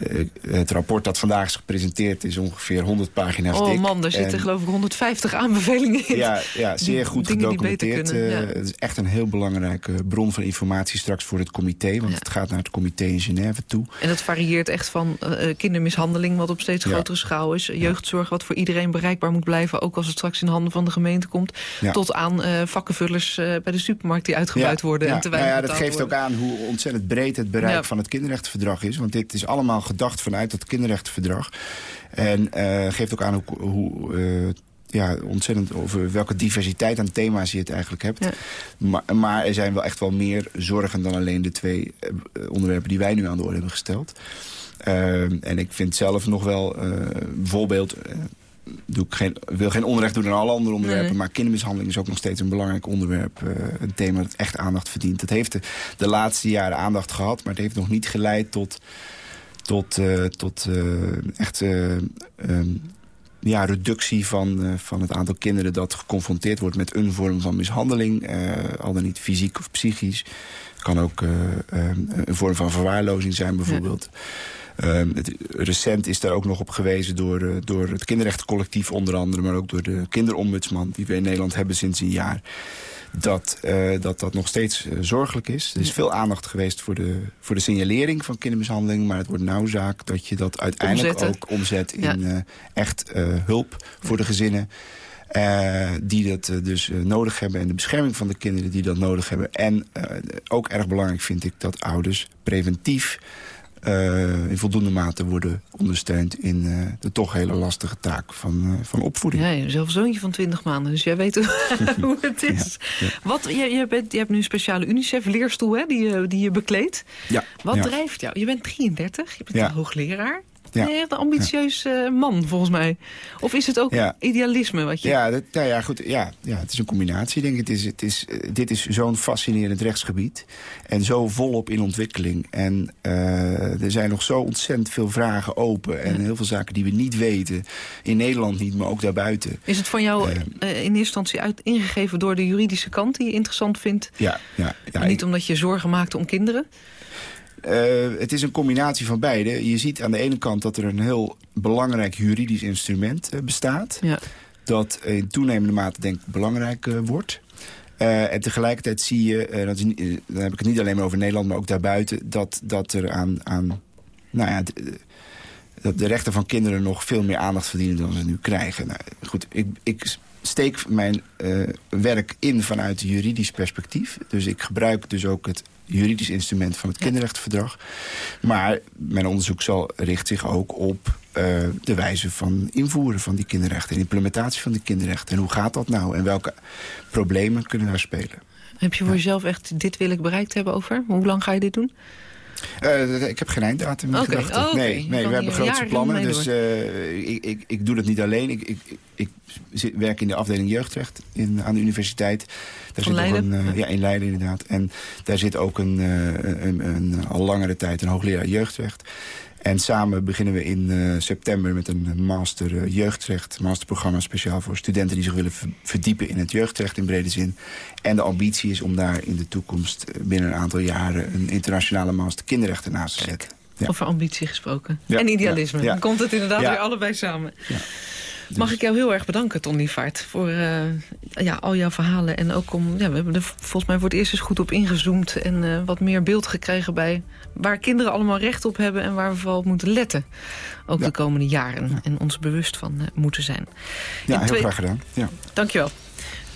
eh, het rapport dat vandaag is gepresenteerd... is ongeveer 100 pagina's dik. Oh man, daar zitten En- geloof ik 150 aanbevelingen in. Ja, ja zeer goed dingen gedocumenteerd. kunnen, ja. Eh, Het is echt een heel belangrijke bron van informatie straks voor het comité. Want het gaat naar het comité in Genève toe. En dat varieert echt van eh, kindermishandeling, wat op steeds Ja. grotere schaal is. Jeugdzorg, wat voor iedereen bereikbaar moet blijven... ook als het straks in handen van de gemeente komt. Tot aan vakkenvullers bij de supermarkt die uitgebuit worden... En te nou ja, dat geeft ook aan hoe ontzettend breed het bereik van het kinderrechtenverdrag is. Want dit is allemaal gedacht vanuit dat kinderrechtenverdrag. En eh, geeft ook aan hoe, hoe eh, ja, ontzettend over welke diversiteit aan thema's je het eigenlijk hebt. Ja. Maar, maar er zijn wel echt wel meer zorgen dan alleen de twee eh, onderwerpen die wij nu aan de orde hebben gesteld. En ik vind zelf nog wel eh, bijvoorbeeld... doe ik geen, wil geen onrecht doen aan alle andere onderwerpen... Nee. maar kindermishandeling is ook nog steeds een belangrijk onderwerp. een thema dat echt aandacht verdient. Het heeft de, de laatste jaren aandacht gehad... maar het heeft nog niet geleid tot, tot, eh, tot eh, echt... ehm, ja, reductie van, van het aantal kinderen dat geconfronteerd wordt met een vorm van mishandeling. al dan niet fysiek of psychisch. Het kan ook eh, eh, een vorm van verwaarlozing zijn bijvoorbeeld. Ehm, het, recent is daar ook nog op gewezen door, door het kinderrechtencollectief onder andere... maar ook door de kinderombudsman die we in Nederland hebben sinds een jaar... dat eh, dat, dat nog steeds eh, zorgelijk is. Er is veel aandacht geweest voor de, voor de signalering van kindermishandeling... maar het wordt nauw zaak dat je dat uiteindelijk Omzetten. ook omzet in Ja. eh, echt hulp voor de gezinnen... die dat dus nodig hebben. En de bescherming van de kinderen die dat nodig hebben. En ook erg belangrijk vind ik dat ouders preventief... eh, in voldoende mate worden ondersteund in eh, de toch hele lastige taak van, eh, van opvoeding. Ja, zelf zoontje van 20 maanden, dus jij weet hoe het is. Wat, je, je, bent, je hebt nu een speciale UNICEF-leerstoel hè, die, je, die je bekleedt. Ja, Wat drijft jou? Je bent 33, je bent een hoogleraar. Ja. Je echt een ambitieus eh, man, volgens mij? Of is het ook Ja. idealisme wat je... Ja, dat, nou ja, goed, ja, ja, het is een combinatie. Denk ik. Het is, het is, eh, dit is zo'n fascinerend rechtsgebied. En zo volop in ontwikkeling. En eh, er zijn nog zo ontzettend veel vragen open. En heel veel zaken die we niet weten. In Nederland niet, maar ook daarbuiten. Is het van jou in eerste instantie uit, ingegeven door de juridische kant... die je interessant vindt? Ja, ja, ja. niet omdat je zorgen maakte om kinderen? Eh, het is een combinatie van beide. Je ziet aan de ene kant dat er een heel belangrijk juridisch instrument eh, bestaat. Ja. Dat in toenemende mate denk ik belangrijk eh, wordt. En tegelijkertijd zie je, dat is dan heb ik het niet alleen maar over Nederland, maar ook daarbuiten, dat, dat er aan, aan nou ja, dat de rechten van kinderen nog veel meer aandacht verdienen dan ze nu krijgen. Nou, goed, ik, ik steek mijn eh, werk in vanuit juridisch perspectief. Dus ik gebruik dus ook het juridisch instrument van het kinderrechtenverdrag. Maar mijn onderzoek zal, richt zich ook op uh, de wijze van invoeren van die kinderrechten... en implementatie van die kinderrechten. En hoe gaat dat nou? En welke problemen kunnen daar spelen? Heb je voor jezelf echt dit wil ik bereikt hebben over? Hoe lang ga je dit doen? Uh, ik heb geen einddatum in okay. gedachten. Oh, okay. Nee, nee we hebben grootste plannen. Dus uh, ik, ik, ik doe dat niet alleen. Ik, ik, ik zit, werk in de afdeling jeugdrecht in, aan de universiteit. Daar Van zit Leiden? Ook een, uh, ja, in Leiden inderdaad. En daar zit ook een, een, een, een al langere tijd een hoogleraar jeugdrecht. En samen beginnen we in uh, september met een master uh, jeugdrecht. masterprogramma speciaal voor studenten die zich willen verdiepen in het jeugdrecht in brede zin. En de ambitie is om daar in de toekomst uh, binnen een aantal jaren... een internationale master kinderrechten naast te zetten. Ja. Over ambitie gesproken. Ja. En idealisme. Dan komt het inderdaad weer allebei samen. Dus- Mag ik jou heel erg bedanken, Ton Lievaart, voor eh, ja, al jouw verhalen. En ook om, ja, we hebben er volgens mij voor het eerst eens goed op ingezoomd... en eh, wat meer beeld gekregen bij waar kinderen allemaal recht op hebben... en waar we vooral op moeten letten, ook de komende jaren. En ons bewust van eh, moeten zijn. Ja, heel graag gedaan. Ja. Dankjewel.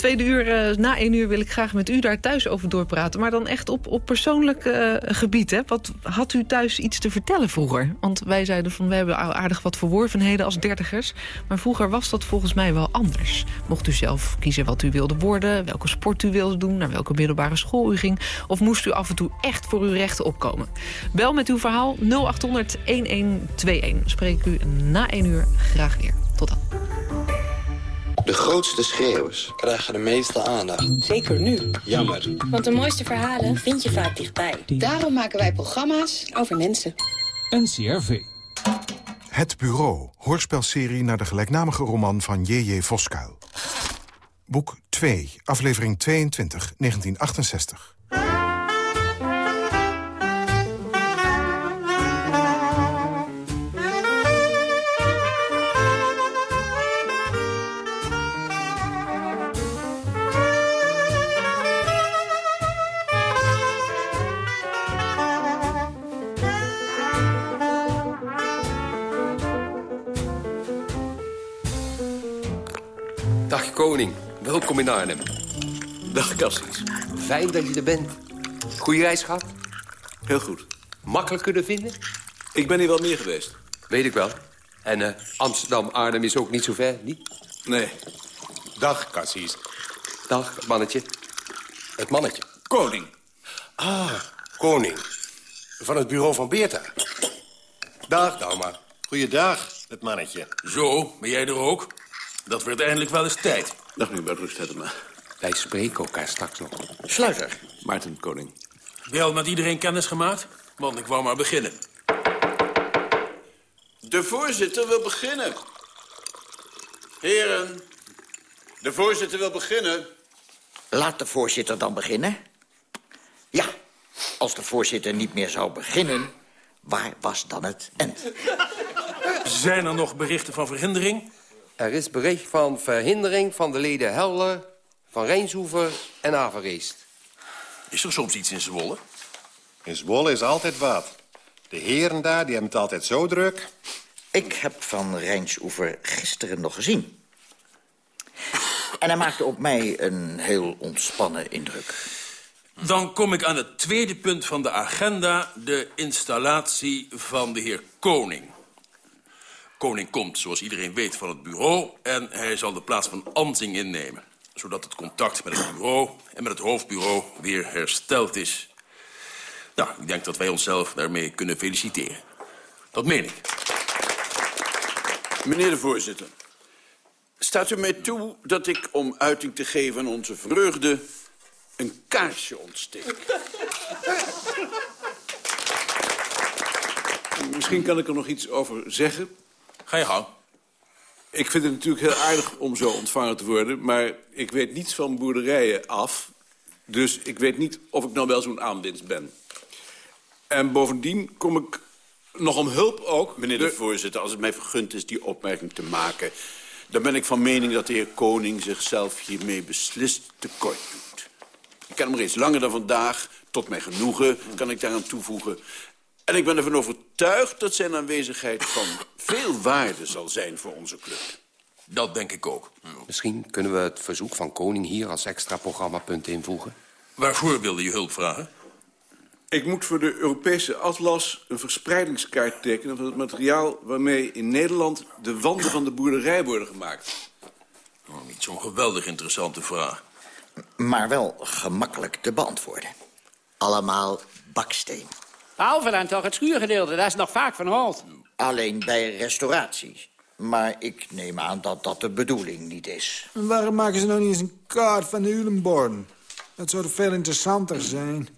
Tweede uur, eh, na één uur wil ik graag met u daar thuis over doorpraten. Maar dan echt op, op persoonlijk eh, gebied. Hè? Wat had u thuis iets te vertellen vroeger? Want wij zeiden van, we hebben aardig wat verworvenheden als dertigers. Maar vroeger was dat volgens mij wel anders. Mocht u zelf kiezen wat u wilde worden, welke sport u wilde doen... naar welke middelbare school u ging... of moest u af en toe echt voor uw rechten opkomen? Bel met uw verhaal 0800-1121. Spreek u na één uur graag weer. Tot dan. De grootste schreeuwers krijgen de meeste aandacht. Zeker nu. Jammer. Want de mooiste verhalen vind je vaak dichtbij. Daarom maken wij programma's over mensen. NCRV. Het Bureau, hoorspelserie naar de gelijknamige roman van J.J. Voskuil. Boek 2, aflevering 22, 1968. Welkom in Arnhem. Dag Cassis. Fijn dat je er bent. Goeie reis gehad? Heel goed. Makkelijk kunnen vinden? Ik ben hier wel meer geweest. Weet ik wel. En eh, Amsterdam-Arnhem is ook niet zo ver, niet? Nee. Dag, Cassis. Dag, het mannetje. Het mannetje. Koning. Ah, koning. Van het bureau van Beerta. Dag, Dauma. Goeiedag, het mannetje. Zo, ben jij er ook? Dat werd eindelijk wel eens tijd. Dag meneer Bertrus Tettema. Wij spreken elkaar straks nog. Sluiter. Maarten Koning. Wel met iedereen kennis gemaakt? Want ik wou maar beginnen. De voorzitter wil beginnen. Heren, de voorzitter wil beginnen. Laat de voorzitter dan beginnen. Ja, als de voorzitter niet meer zou beginnen... waar was dan het end? Zijn er nog berichten van verhindering? Er is bericht van verhindering van de leden Helder, Van Rijnshoever en Avereest. Is er soms iets in Zwolle? In Zwolle is altijd wat. De heren daar, die hebben het altijd zo druk. Ik heb Van Rijnsoever gisteren nog gezien. En hij maakte op mij een heel ontspannen indruk. Dan kom ik aan het tweede punt van de agenda... de installatie van de heer Koning. Koning komt, zoals iedereen weet, van het bureau... en hij zal de plaats van Ansing innemen. Zodat het contact met het bureau en met het hoofdbureau weer hersteld is. Nou, ik denk dat wij onszelf daarmee kunnen feliciteren. Dat meen ik. Meneer de voorzitter, staat u mij toe dat ik, om uiting te geven aan onze vreugde... een kaarsje ontsteek? Misschien kan ik er nog iets over zeggen. Ga je gang. Ik vind het natuurlijk heel aardig om zo ontvangen te worden... maar ik weet niets van boerderijen af. Dus ik weet niet of ik nou wel zo'n aanwinst ben. En bovendien kom ik nog om hulp ook... Meneer de, voorzitter, als het mij vergund is die opmerking te maken... dan ben ik van mening dat de heer Koning zichzelf hiermee beslist tekort doet. Ik ken hem reeds langer dan vandaag. Tot mijn genoegen kan ik daaraan toevoegen. En ik ben ervan overtuigd dat zijn aanwezigheid van veel waarde zal zijn voor onze club. Dat denk ik ook. Misschien kunnen we het verzoek van Koning hier als extra programmapunt invoegen. Waarvoor wilde je hulp vragen? Ik moet voor de Europese atlas een verspreidingskaart tekenen... van het materiaal waarmee in Nederland de wanden van de boerderij worden gemaakt. Oh, niet zo'n geweldig interessante vraag. Maar wel gemakkelijk te beantwoorden. Allemaal baksteen. Behalve dan toch het schuurgedeelte, dat is nog vaak van hout. Alleen bij restauraties. Maar ik neem aan dat dat de bedoeling niet is. En waarom maken ze nou niet eens een kaart van de Ulenborn? Dat zou veel interessanter zijn?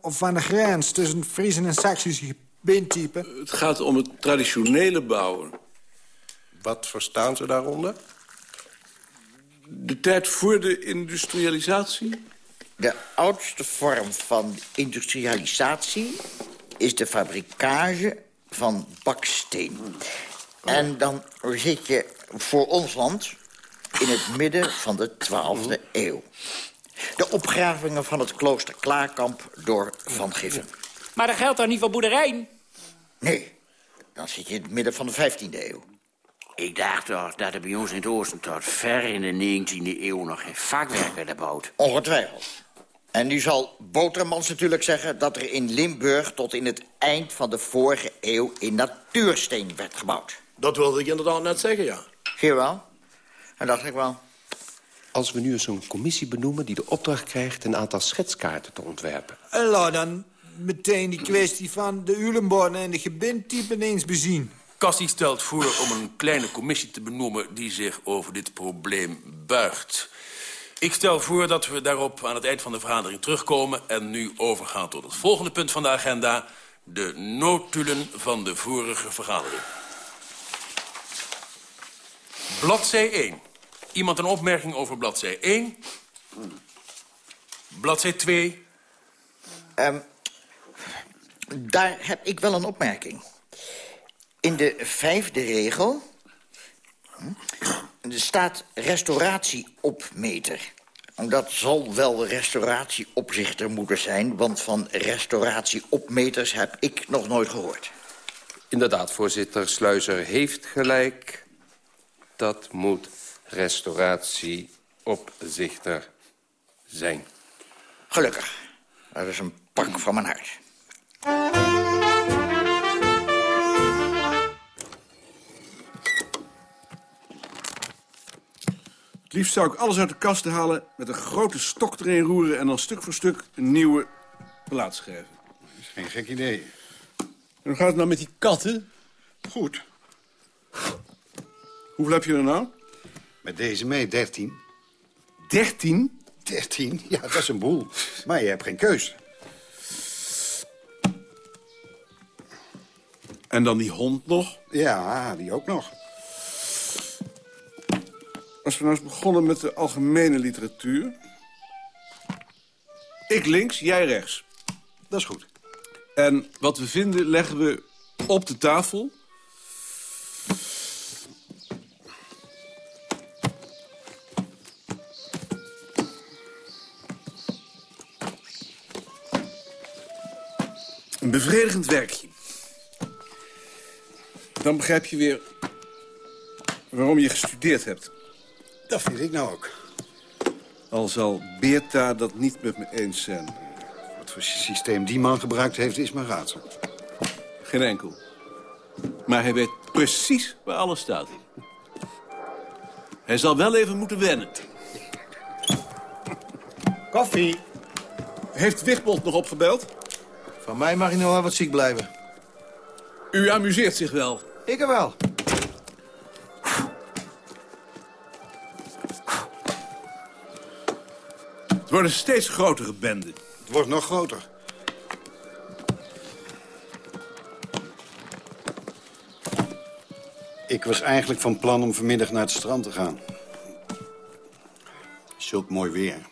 Of van de grens tussen Friesen en Saksische bindtypen? Het gaat om het traditionele bouwen. Wat verstaan ze daaronder? De tijd voor de industrialisatie? De oudste vorm van industrialisatie is de fabrikage van baksteen. En dan zit je voor ons land in het midden van de 12e eeuw. De opgravingen van het klooster Klaarkamp door Van Giffen. Maar dat geldt dan niet voor boerderijen? Nee, dan zit je in het midden van de 15e eeuw. Ik dacht toch dat er bij ons in het oosten tot ver in de 19e eeuw nog geen vakwerk werd gebouwd. Ongetwijfeld. En nu zal Botermans natuurlijk zeggen dat er in Limburg... tot in het eind van de vorige eeuw in natuursteen werd gebouwd. Dat wilde ik inderdaad net zeggen, ja. Zie je wel? Dat dacht ik wel. Als we nu eens een commissie benoemen die de opdracht krijgt... een aantal schetskaarten te ontwerpen. En laat dan meteen die kwestie van de Ulenborn en de gebindtypen eens bezien. Cassie stelt voor om een kleine commissie te benoemen... die zich over dit probleem buigt. Ik stel voor dat we daarop aan het eind van de vergadering terugkomen... en nu overgaan tot het volgende punt van de agenda... de notulen van de vorige vergadering. Bladzij 1. Iemand een opmerking over bladzij 1? Bladzij 2? Ehm, daar heb ik wel een opmerking. In de vijfde regel hm, er staat restauratieopmeter. Dat zal wel restauratieopzichter moeten zijn... want van restauratieopmeters heb ik nog nooit gehoord. Inderdaad, voorzitter Sluizer heeft gelijk. Dat moet restauratieopzichter zijn. Gelukkig. Dat is een pak van mijn hart. Het liefst zou ik alles uit de kast halen... met een grote stok erin roeren... en dan stuk voor stuk een nieuwe plaat schrijven. Dat is geen gek idee. En hoe gaat het nou met die katten? Goed. Hoeveel heb je er nou? Met deze mee, 13. 13? 13? Ja, dat is een boel. Maar je hebt geen keus. En dan die hond nog? Ja, die ook nog. Als we nou eens begonnen met de algemene literatuur. Ik links, jij rechts. Dat is goed. En wat we vinden leggen we op de tafel. Een bevredigend werkje. Dan begrijp je weer waarom je gestudeerd hebt. Dat vind ik nou ook. Al zal Beerta dat niet met me eens zijn. Wat voor systeem die man gebruikt heeft, is mijn raadsel. Geen enkel. Maar hij weet precies waar alles staat. Hij zal wel even moeten wennen. Koffie. Heeft Wigbold nog opgebeld? Van mij mag je nog wel wat ziek blijven. U amuseert zich wel. Ik er wel. Het wordt een steeds grotere bende. Het wordt nog groter. Ik was eigenlijk van plan om vanmiddag naar het strand te gaan. Zulk mooi weer.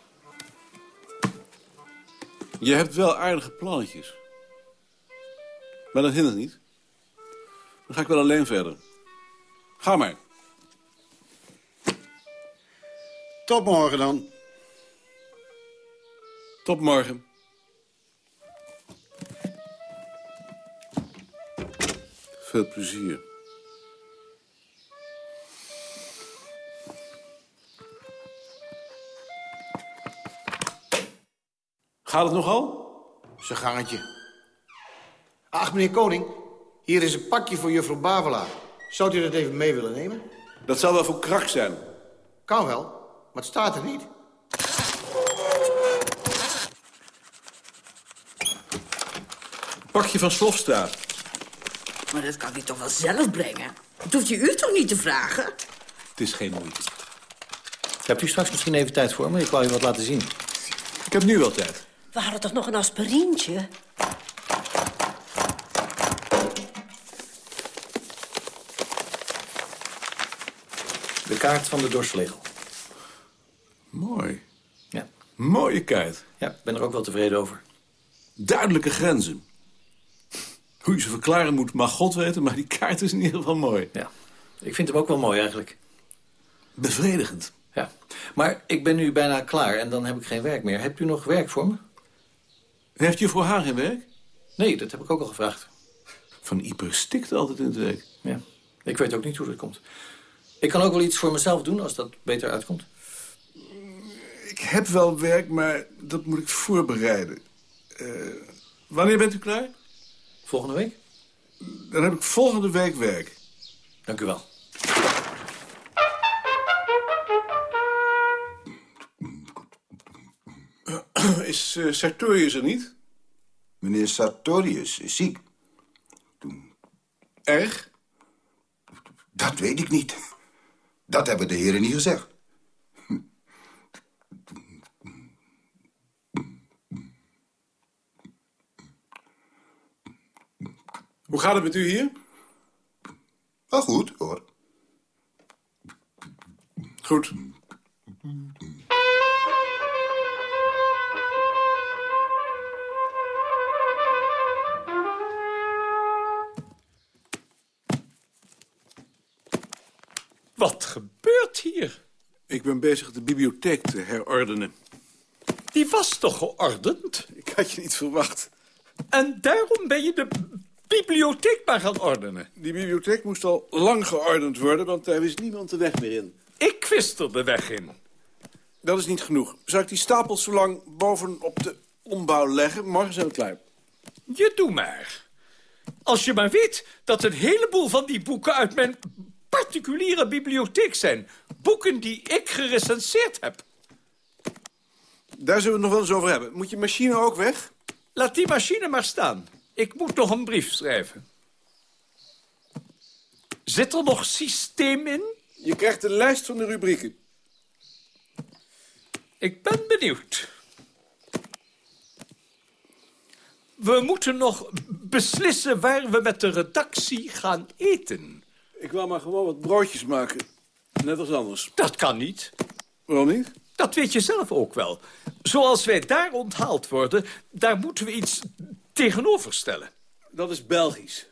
Je hebt wel aardige plannetjes. Maar dat hindert niet. Dan ga ik wel alleen verder. Ga maar. Tot morgen dan. Tot morgen. Veel plezier. Gaat het nogal? Zijn gangetje. Ach, meneer Koning, hier is een pakje voor juffrouw Bavelaar. Zou u dat even mee willen nemen? Dat zou wel voor kracht zijn. Kan wel, maar het staat er niet. Pakje van Slofstra. Maar dat kan hij toch wel zelf brengen? Dat hoeft je u toch niet te vragen? Het is geen moeite. Hebt u straks misschien even tijd voor me? Ik wou je wat laten zien. Ik heb nu wel tijd. We hadden toch nog een aspirintje? De kaart van de dorsvlegel. Mooi. Ja. Mooie kaart. Ja, ik ben er ook wel tevreden over. Duidelijke grenzen. Hoe je ze verklaren moet, mag God weten, maar die kaart is in ieder geval mooi. Ja. Ik vind hem ook wel mooi eigenlijk. Bevredigend. Ja. Maar ik ben nu bijna klaar en dan heb ik geen werk meer. Hebt u nog werk voor me? Heeft je voor haar geen werk? Nee, dat heb ik ook al gevraagd. Van Ieper stikt altijd in het werk. Ja. Ik weet ook niet hoe dat komt. Ik kan ook wel iets voor mezelf doen als dat beter uitkomt. Ik heb wel werk, maar dat moet ik voorbereiden. Eh, wanneer bent u klaar? Volgende week? Dan heb ik volgende week werk. Dank u wel. Is uh, Sartorius er niet? Meneer Sartorius is ziek. Erg? Dat weet ik niet. Dat hebben de heren niet gezegd. Hoe gaat het met u hier? Wel goed, hoor. Goed. Wat gebeurt hier? Ik ben bezig de bibliotheek te herordenen. Die was toch geordend? Ik had je niet verwacht. En daarom ben je de bibliotheek maar gaan ordenen? Die bibliotheek moest al lang geordend worden, want daar wist niemand de weg meer in. Ik wist er de weg in. Dat is niet genoeg. Zou ik die stapels zo lang bovenop de ombouw leggen? Morgen zijn we klaar. Je doe maar. Als je maar weet dat een heleboel van die boeken uit mijn particuliere bibliotheek zijn. Boeken die ik gerecenseerd heb. Daar zullen we het nog wel eens over hebben. Moet je machine ook weg? Laat die machine maar staan. Ik moet nog een brief schrijven. Zit er nog systeem in? Je krijgt de lijst van de rubrieken. Ik ben benieuwd. We moeten nog beslissen waar we met de redactie gaan eten. Ik wou maar gewoon wat broodjes maken. Net als anders. Dat kan niet. Waarom niet? Dat weet je zelf ook wel. Zoals wij daar onthaald worden, daar moeten we iets tegenover stellen. Dat is Belgisch.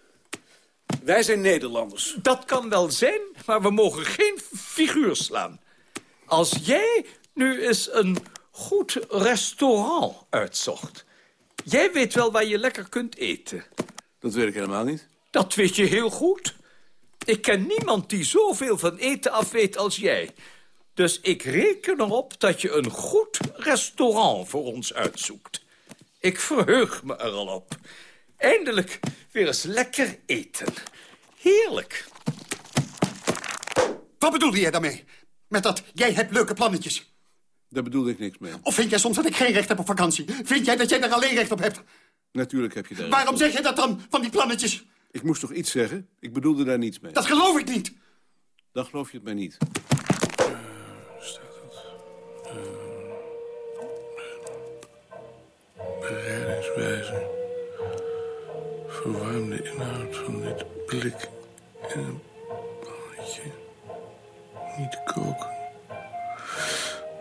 Wij zijn Nederlanders. Dat kan wel zijn, maar we mogen geen figuur slaan. Als jij nu eens een goed restaurant uitzocht... jij weet wel waar je lekker kunt eten. Dat weet ik helemaal niet. Dat weet je heel goed. Ik ken niemand die zoveel van eten af weet als jij. Dus ik reken erop dat je een goed restaurant voor ons uitzoekt. Ik verheug me er al op. Eindelijk weer eens lekker eten. Heerlijk. Wat bedoelde jij daarmee? Met dat jij hebt leuke plannetjes? Daar bedoelde ik niks mee. Of vind jij soms dat ik geen recht heb op vakantie? Vind jij dat jij daar alleen recht op hebt? Natuurlijk heb je daar... Waarom zeg je dat dan, van die plannetjes? Ik moest toch iets zeggen? Ik bedoelde daar niets mee. Dat geloof ik niet. Dan geloof je het mij niet. Bereidingswijze. Verwarm de inhoud van dit blik in een pannetje. Niet koken.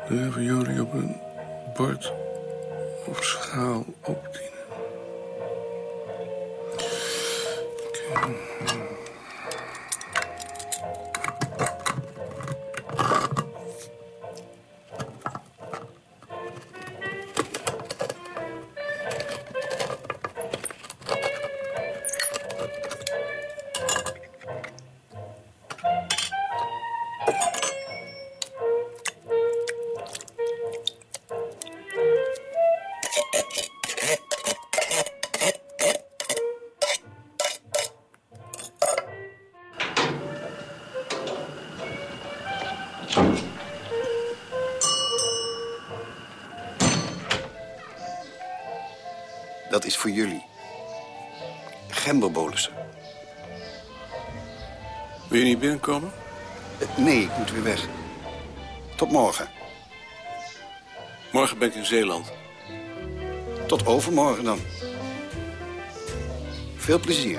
De ravioli op een bord of schaal opdienen. Binnenkomen? Eh, Nee, ik moet weer weg. Tot morgen. Morgen ben ik in Zeeland. Tot overmorgen dan. Veel plezier.